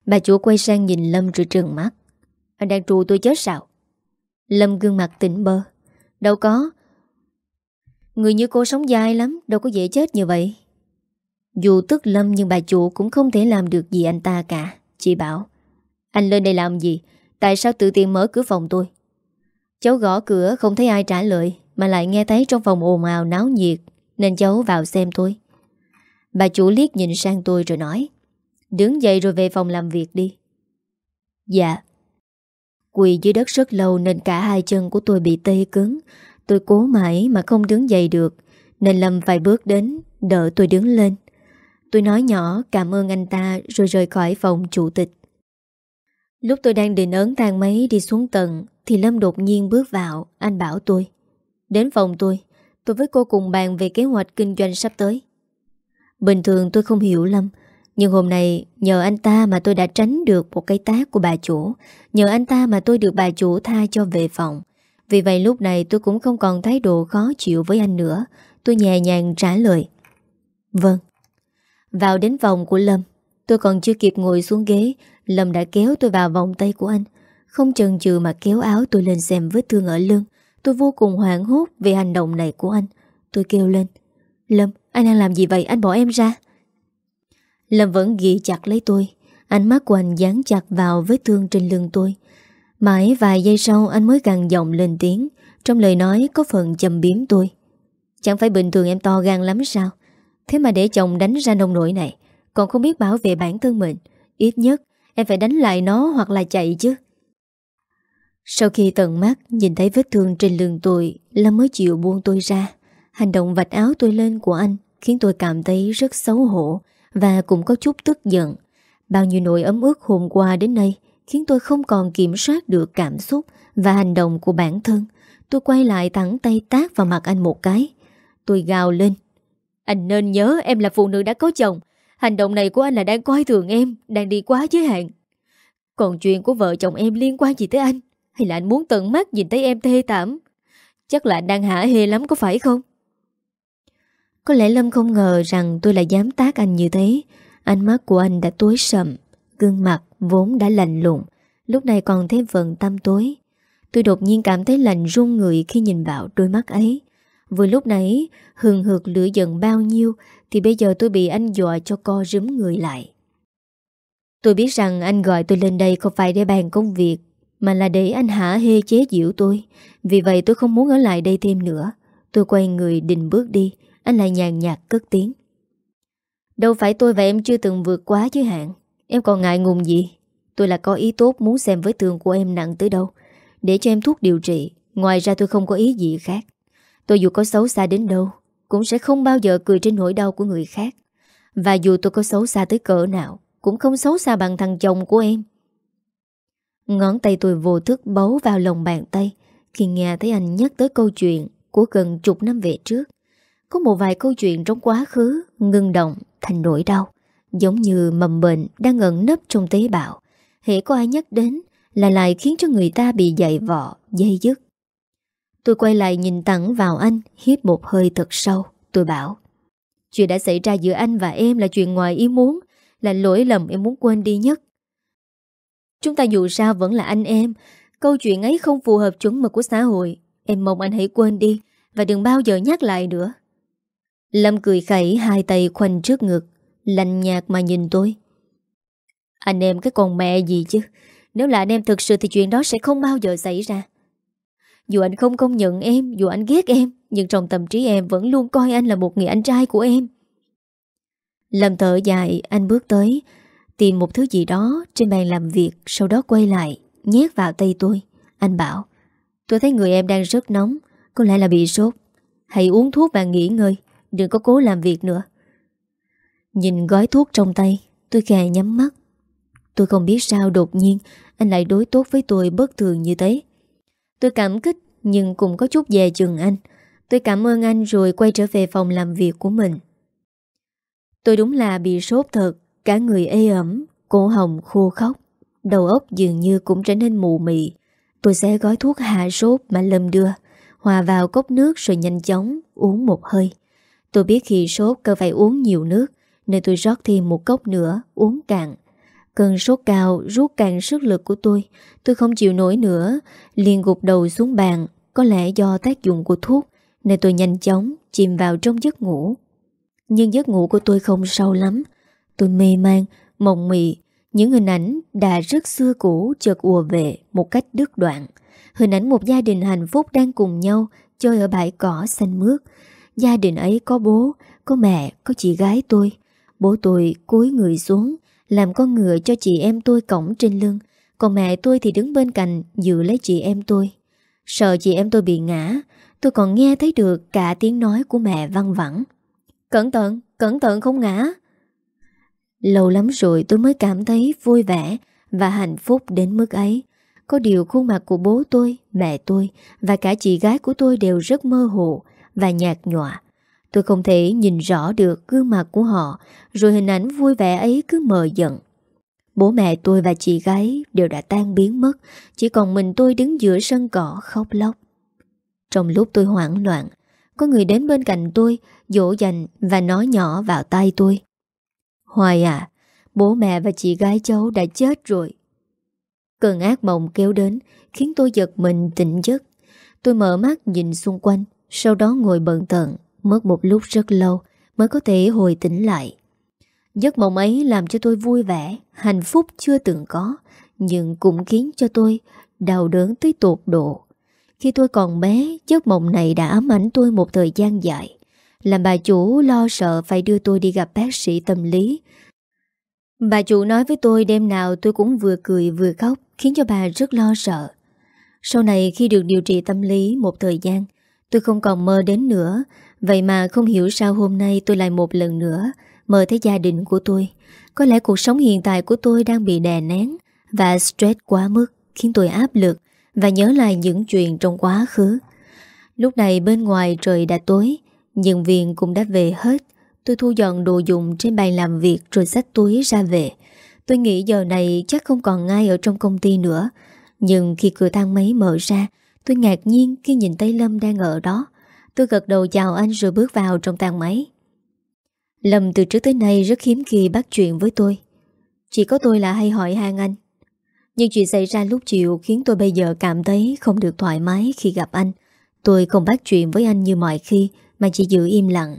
[SPEAKER 1] Bà chủ quay sang nhìn Lâm rồi trừng mắt. Anh đang trù tôi chết sao? Lâm gương mặt tỉnh bơ. Đâu có. Người như cô sống dai lắm, Đâu có dễ chết như vậy. Dù tức Lâm nhưng bà chủ cũng không thể làm được gì anh ta cả, Chị bảo. Anh lên đây làm gì? Tại sao tự tiện mở cửa phòng tôi? Cháu gõ cửa, không thấy ai trả lời, Mà lại nghe thấy trong phòng ồn ào náo nhiệt, Nên cháu vào xem tôi Bà chủ liếc nhìn sang tôi rồi nói, Đứng dậy rồi về phòng làm việc đi. Dạ. Quỳ dưới đất rất lâu nên cả hai chân của tôi bị tê cứng. Tôi cố mãi mà không đứng dậy được, Nên Lâm phải bước đến Đợi tôi đứng lên. Tôi nói nhỏ, cảm ơn anh ta Rồi rời khỏi phòng chủ tịch. Lúc tôi đang định ấn thang máy đi xuống tầng, Thì Lâm đột nhiên bước vào. Anh bảo tôi, Đến phòng tôi Tôi với cô cùng bàn về kế hoạch kinh doanh sắp tới. Bình thường tôi không hiểu Lâm, Nhưng hôm nay nhờ anh ta mà tôi đã tránh được một cái tác của bà chủ. Nhờ anh ta mà tôi được bà chủ tha cho về phòng. Vì vậy lúc này tôi cũng không còn thái độ khó chịu với anh nữa. Tôi nhẹ nhàng trả lời Vâng. Vào đến phòng của Lâm, Tôi còn chưa kịp ngồi xuống ghế Lâm đã kéo tôi vào vòng tay của anh. Không chần chừ mà kéo áo tôi lên xem vết thương ở lưng. Tôi vô cùng hoảng hốt Về hành động này của anh. Tôi kêu lên. Lâm, anh đang làm gì vậy? Anh bỏ em ra. Lâm vẫn ghi chặt lấy tôi. Ánh mắt của anh dán chặt vào vết thương trên lưng tôi. Mãi vài giây sau anh mới gằn giọng lên tiếng. Trong lời nói có phần chầm biếm tôi. Chẳng phải bình thường em to gan lắm sao? Thế mà để chồng đánh ra nông nổi này Còn không biết bảo vệ bản thân mình. Ít nhất em phải đánh lại nó hoặc là chạy chứ Sau khi tận mắt nhìn thấy vết thương trên lưng tôi, Lâm mới chịu buông tôi ra Hành động vạch áo tôi lên của anh Khiến tôi cảm thấy rất xấu hổ Và cũng có chút tức giận Bao nhiêu nỗi ấm ức hôm qua đến nay khiến tôi không còn kiểm soát được cảm xúc và hành động của bản thân. Tôi quay lại thẳng tay tác vào mặt anh một cái. Tôi gào lên. Anh nên nhớ em là phụ nữ đã có chồng. Hành động này của anh là đang coi thường em, đang đi quá giới hạn. Còn chuyện của vợ chồng em liên quan gì tới anh? Hay là anh muốn tận mắt nhìn thấy em thê tảm? Chắc là anh đang hả hê lắm có phải không? Có lẽ Lâm không ngờ rằng tôi lại dám tác anh như thế. Ánh mắt của anh đã tối sầm, gương mặt vốn đã lạnh lùng, lúc này còn thêm phần tâm tối. Tôi đột nhiên cảm thấy lạnh run người khi nhìn vào đôi mắt ấy. Vừa lúc nãy, hừng hực lửa giận bao nhiêu, thì bây giờ tôi bị anh dọa cho co rúm người lại. Tôi biết rằng anh gọi tôi lên đây không phải để bàn công việc, Mà là để anh hả hê chế giễu tôi. Vì vậy tôi không muốn ở lại đây thêm nữa. Tôi quay người định bước đi Anh lại nhàn nhạt cất tiếng. Đâu phải tôi và em chưa từng vượt quá chứ hạn Em còn ngại ngùng gì? Tôi là có ý tốt muốn xem với thương của em nặng tới đâu Để cho em thuốc điều trị. Ngoài ra tôi không có ý gì khác. Tôi dù có xấu xa đến đâu, Cũng sẽ không bao giờ cười trên nỗi đau của người khác. Và dù tôi có xấu xa tới cỡ nào, Cũng không xấu xa bằng thằng chồng của em. Ngón tay tôi vô thức bấu vào lòng bàn tay, Khi nghe thấy anh nhắc tới câu chuyện Của gần chục năm về trước. Có một vài câu chuyện trong quá khứ Ngưng động thành nỗi đau, Giống như mầm bệnh đang ẩn nấp trong tế bào. Hễ có ai nhắc đến Là lại khiến cho người ta bị dậy vọ Dây dứt. Tôi quay lại nhìn thẳng vào anh Hiếp một hơi thật sâu. Tôi bảo, Chuyện đã xảy ra giữa anh và em là chuyện ngoài ý muốn, Là lỗi lầm em muốn quên đi nhất. Chúng ta dù sao vẫn là anh em, Câu chuyện ấy không phù hợp chuẩn mực của xã hội. Em mong anh hãy quên đi Và đừng bao giờ nhắc lại nữa. Lâm cười khẩy, hai tay khoanh trước ngực, Lạnh nhạt mà nhìn tôi. Anh em cái con mẹ gì chứ? Nếu là anh em thực sự thì chuyện đó sẽ không bao giờ xảy ra. Dù anh không công nhận em, Dù anh ghét em, Nhưng trong tâm trí em vẫn luôn coi anh là một người anh trai của em. Lâm thở dài, Anh bước tới, Tìm một thứ gì đó trên bàn làm việc, Sau đó quay lại, Nhét vào tay tôi. Anh bảo, Tôi thấy người em đang rất nóng, Có lẽ là bị sốt. Hãy uống thuốc và nghỉ ngơi, Đừng có cố làm việc nữa. Nhìn gói thuốc trong tay, Tôi khè nhắm mắt. Tôi không biết sao đột nhiên Anh lại đối tốt với tôi bất thường như thế. Tôi cảm kích, Nhưng cũng có chút dè chừng anh. Tôi cảm ơn anh rồi quay trở về phòng làm việc của mình. Tôi đúng là bị sốt thật, Cả người ê ẩm, Cổ hồng khô khóc. Đầu óc dường như cũng trở nên mù mị. Tôi sẽ gói thuốc hạ sốt mà Lâm đưa, Hòa vào cốc nước rồi nhanh chóng Uống một hơi. Tôi biết khi sốt cần phải uống nhiều nước, Nên tôi rót thêm một cốc nữa, Uống cạn. Cơn sốt cao rút cạn sức lực của tôi. Tôi không chịu nổi nữa. Liền gục đầu xuống bàn. Có lẽ do tác dụng của thuốc Nên tôi nhanh chóng chìm vào trong giấc ngủ. Nhưng giấc ngủ của tôi không sâu lắm. Tôi mê man, mộng mị. Những hình ảnh đã rất xưa cũ chợt ùa về một cách đứt đoạn. Hình ảnh một gia đình hạnh phúc đang cùng nhau Chơi ở bãi cỏ xanh mướt. Gia đình ấy có bố, có mẹ, có chị gái tôi. Bố tôi cúi người xuống làm con ngựa cho chị em tôi cổng trên lưng Còn mẹ tôi thì đứng bên cạnh Giữ lấy chị em tôi Sợ chị em tôi bị ngã Tôi còn nghe thấy được cả tiếng nói của mẹ văng vẳng Cẩn thận, cẩn thận không ngã Lâu lắm rồi tôi mới cảm thấy vui vẻ và hạnh phúc đến mức ấy. Có điều khuôn mặt của bố tôi, mẹ tôi và cả chị gái của tôi đều rất mơ hồ và nhạt nhòa. Tôi không thể nhìn rõ được gương mặt của họ rồi hình ảnh vui vẻ ấy cứ mờ dần. Bố mẹ tôi và chị gái đều đã tan biến mất Chỉ còn mình tôi đứng giữa sân cỏ khóc lóc Trong lúc tôi hoảng loạn Có người đến bên cạnh tôi Dỗ dành và nói nhỏ vào tay tôi Hoài à, bố mẹ và chị gái cháu đã chết rồi. Cơn ác mộng kéo đến khiến tôi giật mình tỉnh giấc. Tôi mở mắt nhìn xung quanh, sau đó ngồi bận tận, mất một lúc rất lâu mới có thể hồi tỉnh lại. Giấc mộng ấy làm cho tôi vui vẻ, hạnh phúc chưa từng có, nhưng cũng khiến cho tôi đau đớn tới tột độ. Khi tôi còn bé, giấc mộng này đã ám ảnh tôi một thời gian dài. Làm bà chủ lo sợ phải đưa tôi đi gặp bác sĩ tâm lý Bà chủ nói với tôi đêm nào tôi cũng vừa cười vừa khóc Khiến cho bà rất lo sợ Sau này khi được điều trị tâm lý một thời gian Tôi không còn mơ đến nữa Vậy mà không hiểu sao hôm nay tôi lại một lần nữa Mơ thấy gia đình của tôi. Có lẽ cuộc sống hiện tại của tôi đang bị đè nén Và stress quá mức, Khiến tôi áp lực Và nhớ lại những chuyện trong quá khứ. Lúc này bên ngoài trời đã tối, Nhân viên cũng đã về hết. Tôi thu dọn đồ dùng trên bàn làm việc Rồi xách túi ra về. Tôi nghĩ giờ này chắc không còn ai ở trong công ty nữa. Nhưng khi cửa thang máy mở ra, Tôi ngạc nhiên khi nhìn thấy Lâm đang ở đó. Tôi gật đầu chào anh rồi bước vào trong thang máy. Lâm từ trước tới nay rất hiếm khi bắt chuyện với tôi. Chỉ có tôi là hay hỏi han anh. Nhưng chuyện xảy ra lúc chiều khiến tôi bây giờ cảm thấy không được thoải mái khi gặp anh. Tôi không bắt chuyện với anh như mọi khi mà chỉ giữ im lặng.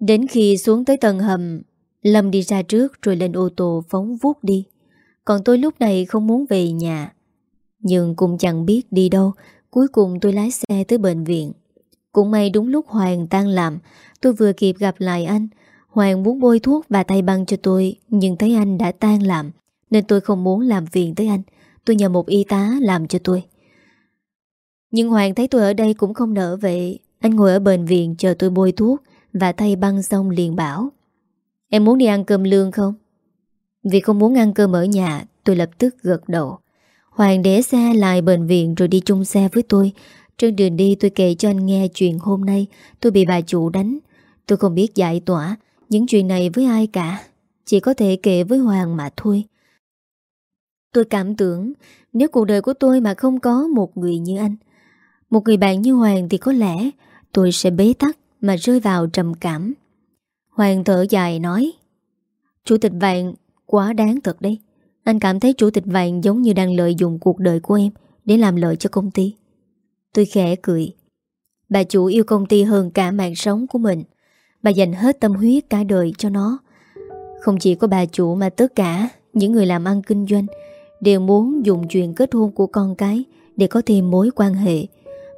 [SPEAKER 1] Đến khi xuống tới tầng hầm, Lâm đi ra trước rồi lên ô tô phóng vút đi. Còn tôi lúc này không muốn về nhà. Nhưng cũng chẳng biết đi đâu Cuối cùng tôi lái xe tới bệnh viện. Cũng may đúng lúc Hoàng tan làm, Tôi vừa kịp gặp lại anh. Hoàng muốn bôi thuốc và tay băng cho tôi, Nhưng thấy anh đã tan làm, Nên tôi không muốn làm phiền tới anh. Tôi nhờ một y tá làm cho tôi. Nhưng Hoàng thấy tôi ở đây cũng không nỡ vậy. Anh ngồi ở bệnh viện chờ tôi bôi thuốc Và thay băng xong liền bảo, Em muốn đi ăn cơm lương không? Vì không muốn ăn cơm ở nhà, Tôi lập tức gật đầu. Hoàng để xe lại bệnh viện rồi đi chung xe với tôi. Trên đường đi tôi kể cho anh nghe chuyện hôm nay, Tôi bị bà chủ đánh. Tôi không biết giải tỏa Những chuyện này với ai cả, Chỉ có thể kể với Hoàng mà thôi. Tôi cảm tưởng Nếu cuộc đời của tôi mà không có một người như anh, Một người bạn như Hoàng thì có lẽ Tôi sẽ bế tắc Mà rơi vào trầm cảm. Hoàng thở dài nói, Chủ tịch vạn quá đáng thật đấy. Anh cảm thấy chủ tịch vàng giống như đang lợi dụng cuộc đời của em Để làm lợi cho công ty. Tôi khẽ cười. Bà chủ yêu công ty hơn cả mạng sống của mình. Bà dành hết tâm huyết cả đời cho nó. Không chỉ có bà chủ mà tất cả Những người làm ăn kinh doanh Đều muốn dùng chuyện kết hôn của con cái Để có thêm mối quan hệ,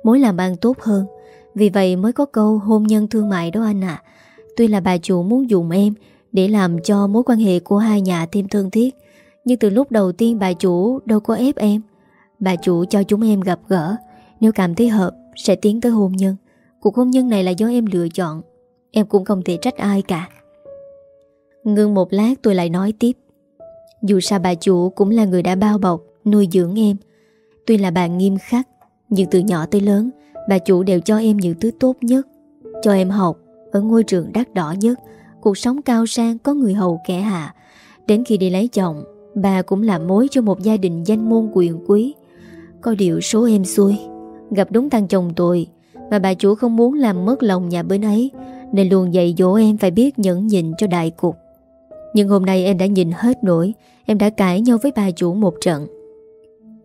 [SPEAKER 1] Mối làm ăn tốt hơn. Vì vậy mới có câu hôn nhân thương mại đó anh ạ. Tuy là bà chủ muốn dùng em Để làm cho mối quan hệ của hai nhà thêm thân thiết nhưng từ lúc đầu tiên bà chủ đâu có ép em. Bà chủ cho chúng em gặp gỡ. Nếu cảm thấy hợp, Sẽ tiến tới hôn nhân. Cuộc hôn nhân này là do em lựa chọn. Em cũng không thể trách ai cả. Ngưng một lát tôi lại nói tiếp. Dù sao bà chủ cũng là người đã bao bọc, Nuôi dưỡng em. Tuy là bà nghiêm khắc, Nhưng từ nhỏ tới lớn, Bà chủ đều cho em những thứ tốt nhất. Cho em học Ở ngôi trường đắt đỏ nhất. Cuộc sống cao sang, có người hầu kẻ hạ. Đến khi đi lấy chồng Bà cũng làm mối cho một gia đình danh môn quyền quý. Có điều số em xui, Gặp đúng thằng chồng tôi Mà bà chủ không muốn làm mất lòng nhà bên ấy, Nên luôn dạy dỗ em phải biết nhẫn nhịn cho đại cục. Nhưng hôm nay em đã nhìn hết nổi, Em đã cãi nhau với bà chủ một trận.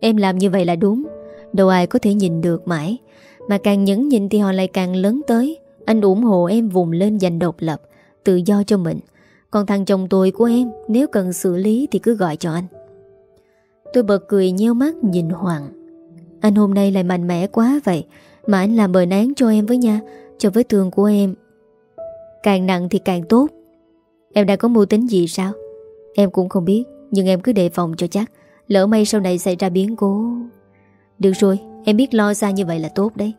[SPEAKER 1] Em làm như vậy là đúng, Đâu ai có thể nhìn được mãi. Mà càng nhẫn nhịn thì họ lại càng lớn tới. Anh ủng hộ em vùng lên giành độc lập, Tự do cho mình. Còn thằng chồng tôi của em, Nếu cần xử lý thì cứ gọi cho anh. Tôi bật cười nheo mắt nhìn Hoàng. Anh hôm nay lại mạnh mẽ quá vậy, Mà anh làm bờ nán cho em với nha, Cho vết thương của em. Càng nặng thì càng tốt. Em đã có mưu tính gì sao? Em cũng không biết, Nhưng em cứ đề phòng cho chắc. Lỡ may sau này xảy ra biến cố. Được rồi, Em biết lo xa như vậy là tốt đấy.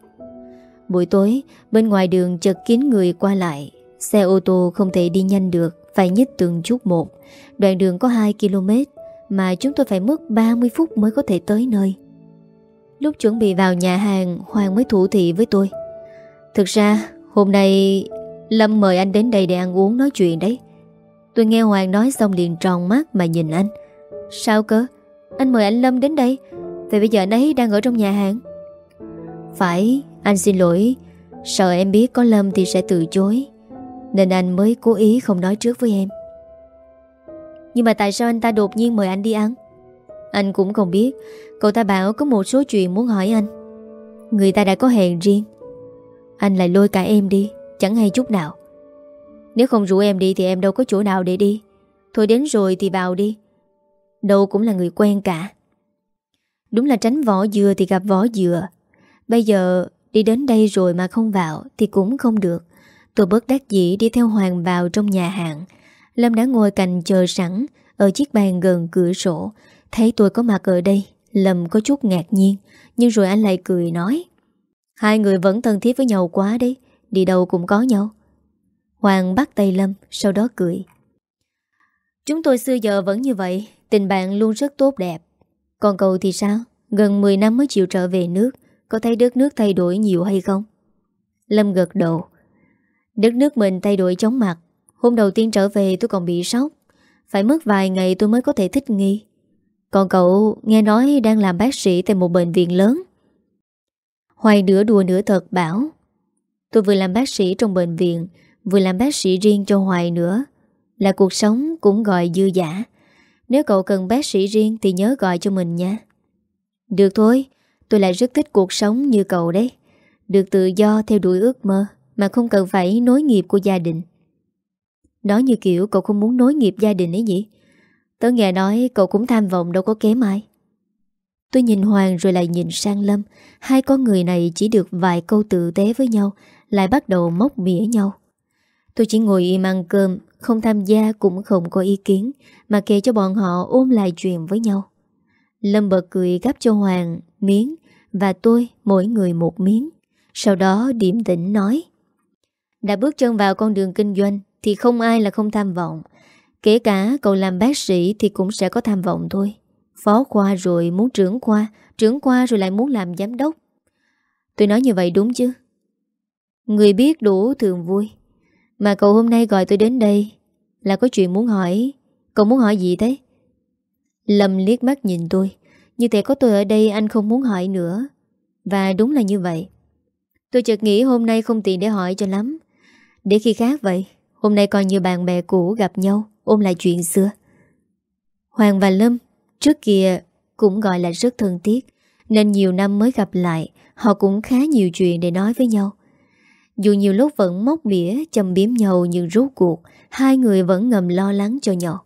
[SPEAKER 1] Buổi tối, Bên ngoài đường chật kín người qua lại. Xe ô tô không thể đi nhanh được. Phải nhích từng chút một. Đoạn đường có 2 km, Mà chúng tôi phải mất 30 phút mới có thể tới nơi. Lúc chuẩn bị vào nhà hàng, Hoàng mới thủ thị với tôi. Thực ra, hôm nay Lâm mời anh đến đây để ăn uống nói chuyện đấy. Tôi nghe Hoàng nói xong liền tròn mắt mà nhìn anh. Sao cơ? Anh mời anh Lâm đến đây. Vậy bây giờ anh ấy đang ở trong nhà hàng. Phải, Anh xin lỗi. Sợ em biết có Lâm thì sẽ từ chối. Nên anh mới cố ý không nói trước với em. Nhưng mà tại sao anh ta đột nhiên mời anh đi ăn? Anh cũng không biết. Cậu ta bảo có một số chuyện muốn hỏi anh. Người ta đã có hẹn riêng. Anh lại lôi cả em đi, Chẳng hay chút nào. Nếu không rủ em đi thì em đâu có chỗ nào để đi. Thôi đến rồi thì vào đi. Đâu cũng là người quen cả. Đúng là tránh vỏ dừa thì gặp vỏ dừa. Bây giờ đi đến đây rồi mà không vào Thì cũng không được. Tôi bất đắc dĩ đi theo Hoàng vào trong nhà hàng. Lâm đã ngồi cạnh chờ sẵn Ở chiếc bàn gần cửa sổ. Thấy tôi có mặt ở đây, Lâm có chút ngạc nhiên, Nhưng rồi anh lại cười nói, Hai người vẫn thân thiết với nhau quá đấy, Đi đâu cũng có nhau. Hoàng bắt tay Lâm, Sau đó cười. Chúng tôi xưa giờ vẫn như vậy, Tình bạn luôn rất tốt đẹp. Còn cậu thì sao? Gần 10 năm mới chịu trở về nước, Có thấy đất nước thay đổi nhiều hay không? Lâm gật đầu. Đất nước mình thay đổi chóng mặt. Hôm đầu tiên trở về, tôi còn bị sốc. Phải mất vài ngày tôi mới có thể thích nghi. Còn cậu nghe nói đang làm bác sĩ tại một bệnh viện lớn. Hoài nửa đùa nửa thật bảo, Tôi vừa làm bác sĩ trong bệnh viện, Vừa làm bác sĩ riêng cho Hoài nữa. Là cuộc sống cũng gọi dư giả. Nếu cậu cần bác sĩ riêng Thì nhớ gọi cho mình nha. Được thôi, Tôi lại rất thích cuộc sống như cậu đấy. Được tự do theo đuổi ước mơ. Mà không cần phải nối nghiệp của gia đình. Nói như kiểu cậu không muốn nối nghiệp gia đình ấy gì Tớ nghe nói cậu cũng tham vọng đâu có kém ai. Tôi nhìn Hoàng rồi lại nhìn sang Lâm. Hai con người này chỉ được vài câu tự tế với nhau, Lại bắt đầu móc mỉa nhau. Tôi chỉ ngồi im ăn cơm, Không tham gia cũng không có ý kiến, Mà kể cho bọn họ ôm lại chuyện với nhau. Lâm bật cười gắp cho Hoàng miếng Và tôi mỗi người một miếng. Sau đó điểm tĩnh nói đã bước chân vào con đường kinh doanh Thì không ai là không tham vọng. Kể cả cậu làm bác sĩ Thì cũng sẽ có tham vọng thôi. Phó khoa rồi muốn trưởng khoa Trưởng khoa rồi lại muốn làm giám đốc. Tôi nói như vậy đúng chứ? Người biết đủ thường vui. Mà cậu hôm nay gọi tôi đến đây Là có chuyện muốn hỏi. Cậu muốn hỏi gì thế? Lâm liếc mắt nhìn tôi. Như thể có tôi ở đây anh không muốn hỏi nữa. Và đúng là như vậy. Tôi chợt nghĩ hôm nay không tiện để hỏi cho lắm. Để khi khác vậy, Hôm nay coi như bạn bè cũ gặp nhau Ôm lại chuyện xưa. Hoàng và Lâm, Trước kia cũng gọi là rất thân thiết, Nên nhiều năm mới gặp lại, Họ cũng khá nhiều chuyện để nói với nhau. Dù nhiều lúc vẫn móc mỉa Chầm biếm nhau nhưng rốt cuộc, Hai người vẫn ngầm lo lắng cho nhau.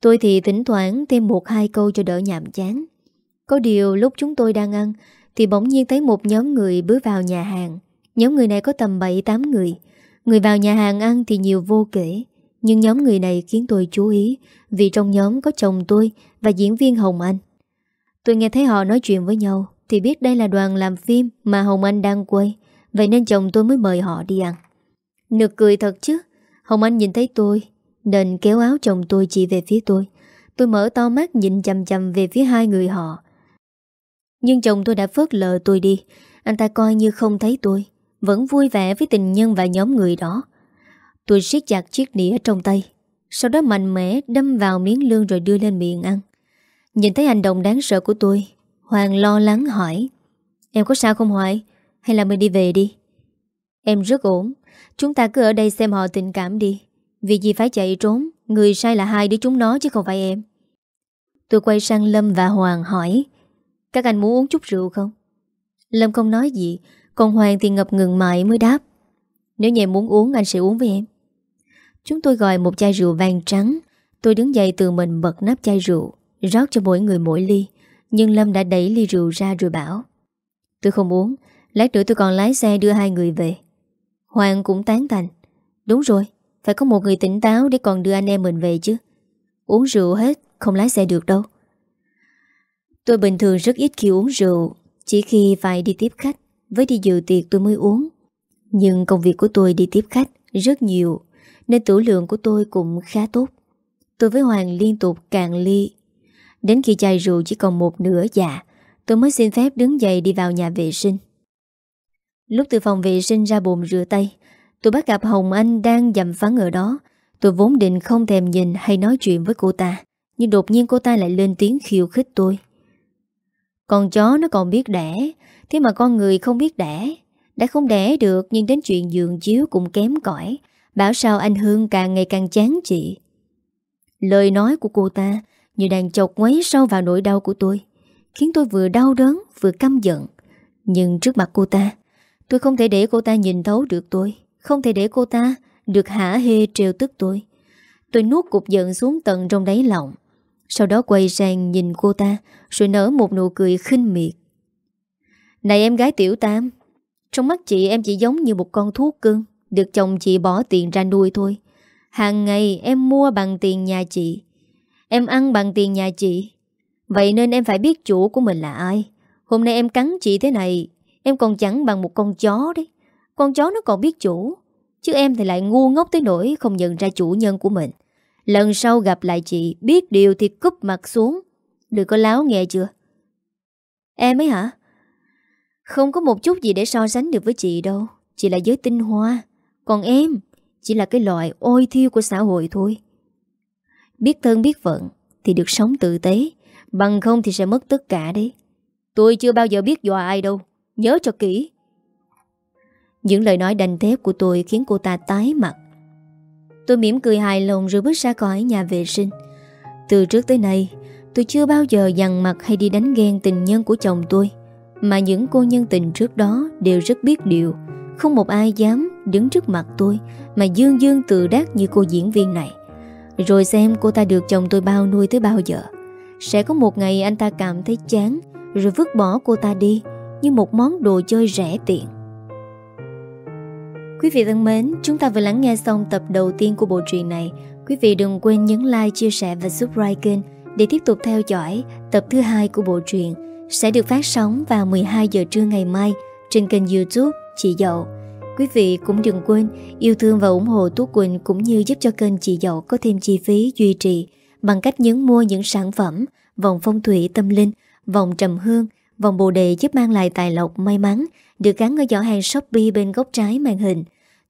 [SPEAKER 1] Tôi thì thỉnh thoảng thêm một hai câu cho đỡ nhàm chán. Có điều lúc chúng tôi đang ăn, Thì bỗng nhiên thấy một nhóm người bước vào nhà hàng. Nhóm người này có tầm 7-8 người. Người vào nhà hàng ăn thì nhiều vô kể. Nhưng nhóm người này khiến tôi chú ý, Vì trong nhóm có chồng tôi Và diễn viên Hồng Anh. Tôi nghe thấy họ nói chuyện với nhau, Thì biết đây là đoàn làm phim Mà Hồng Anh đang quay, Vậy nên chồng tôi mới mời họ đi ăn. Nực cười thật chứ, Hồng Anh nhìn thấy tôi, Nên kéo áo chồng tôi chỉ về phía tôi. Tôi mở to mắt nhìn chầm chầm về phía hai người họ. Nhưng chồng tôi đã phớt lờ tôi đi, Anh ta coi như không thấy tôi. Vẫn vui vẻ với tình nhân và nhóm người đó. Tôi siết chặt chiếc đĩa trong tay, Sau đó mạnh mẽ đâm vào miếng lương rồi đưa lên miệng ăn. Nhìn thấy hành động đáng sợ của tôi, Hoàng lo lắng hỏi, Em có sao không Hoài? Hay là mình đi về đi? Em rất ổn. Chúng ta cứ ở đây xem họ tình cảm đi. Vì gì phải chạy trốn, Người sai là hai đứa chúng nó chứ không phải em. Tôi quay sang Lâm và Hoàng hỏi, Các anh muốn uống chút rượu không? Lâm không nói gì còn Hoàng thì ngập ngừng mãi mới đáp. Nếu như em muốn uống, anh sẽ uống với em. Chúng tôi gọi một chai rượu vàng trắng. Tôi đứng dậy từ mình bật nắp chai rượu, Rót cho mỗi người mỗi ly. Nhưng Lâm đã đẩy ly rượu ra rồi bảo, Tôi không uống, Lát nữa tôi còn lái xe đưa hai người về. Hoàng cũng tán thành, Đúng rồi, Phải có một người tỉnh táo để còn đưa anh em mình về chứ. Uống rượu hết, Không lái xe được đâu. Tôi bình thường rất ít khi uống rượu, Chỉ khi phải đi tiếp khách. Với đi dự tiệc tôi mới uống. Nhưng công việc của tôi đi tiếp khách Rất nhiều, Nên tử lượng của tôi cũng khá tốt. Tôi với Hoàng liên tục cạn ly. Đến khi chai rượu chỉ còn một nửa dạ Tôi mới xin phép đứng dậy đi vào nhà vệ sinh. Lúc từ phòng vệ sinh ra bồn rửa tay Tôi bắt gặp Hồng Anh đang dầm phán ở đó. Tôi vốn định không thèm nhìn hay nói chuyện với cô ta, Nhưng đột nhiên cô ta lại lên tiếng khiêu khích tôi. Con chó nó còn biết đẻ, Thế mà con người không biết đẻ. Đã không đẻ được, Nhưng đến chuyện giường chiếu cũng kém cỏi. Bảo sao anh Hương càng ngày càng chán chị. Lời nói của cô ta như đang chọc ngoáy sâu vào nỗi đau của tôi, Khiến tôi vừa đau đớn, vừa căm giận. Nhưng trước mặt cô ta, Tôi không thể để cô ta nhìn thấu được tôi, Không thể để cô ta được hả hê trêu tức tôi. Tôi nuốt cục giận xuống tận trong đáy lòng. Sau đó quay sang nhìn cô ta, Rồi nở một nụ cười khinh miệt. Này em gái tiểu tam, Trong mắt chị em chỉ giống như một con thuốc cưng, Được chồng chị bỏ tiền ra nuôi thôi. Hàng ngày em mua bằng tiền nhà chị, Em ăn bằng tiền nhà chị. Vậy nên em phải biết chủ của mình là ai. Hôm nay em cắn chị thế này, Em còn chẳng bằng một con chó đấy. Con chó nó còn biết chủ, Chứ em thì lại ngu ngốc tới nỗi Không nhận ra chủ nhân của mình. Lần sau gặp lại chị, Biết điều thì cúp mặt xuống. Đừng có láo nghe chưa? Em ấy hả? Không có một chút gì để so sánh được với chị đâu. Chị là giới tinh hoa. Còn em, Chỉ là cái loại ôi thiêu của xã hội thôi. Biết thân biết phận Thì được sống tử tế. Bằng không thì sẽ mất tất cả đấy. Tôi chưa bao giờ biết dọa ai đâu. Nhớ cho kỹ. Những lời nói đành thép của tôi Khiến cô ta tái mặt. Tôi mỉm cười hài lòng rồi bước ra khỏi nhà vệ sinh. Từ trước tới nay, Tôi chưa bao giờ dằn mặt hay đi đánh ghen tình nhân của chồng tôi, Mà những cô nhân tình trước đó Đều rất biết điều. Không một ai dám đứng trước mặt tôi Mà dương dương tự đắc như cô diễn viên này. Rồi xem cô ta được chồng tôi bao nuôi tới bao giờ. Sẽ có một ngày anh ta cảm thấy chán, Rồi vứt bỏ cô ta đi Như một món đồ chơi rẻ tiền Quý vị thân mến, chúng ta vừa lắng nghe xong tập đầu tiên của bộ truyện này. Quý vị đừng quên nhấn like, chia sẻ và subscribe kênh để tiếp tục theo dõi tập thứ hai của bộ truyện sẽ được phát sóng vào 12 giờ trưa ngày mai trên kênh youtube Chị Dậu. Quý vị cũng đừng quên yêu thương và ủng hộ Tú Quỳnh cũng như giúp cho kênh Chị Dậu có thêm chi phí duy trì bằng cách nhấn mua những sản phẩm vòng phong thủy tâm linh, vòng trầm hương, vòng bồ đề giúp mang lại tài lộc may mắn được gắn ở giỏ hàng Shopee bên góc trái màn hình.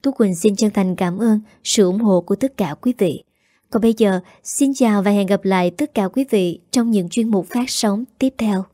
[SPEAKER 1] Tú Quỳnh xin chân thành cảm ơn sự ủng hộ của tất cả quý vị. Còn bây giờ, xin chào và hẹn gặp lại tất cả quý vị trong những chuyên mục phát sóng tiếp theo.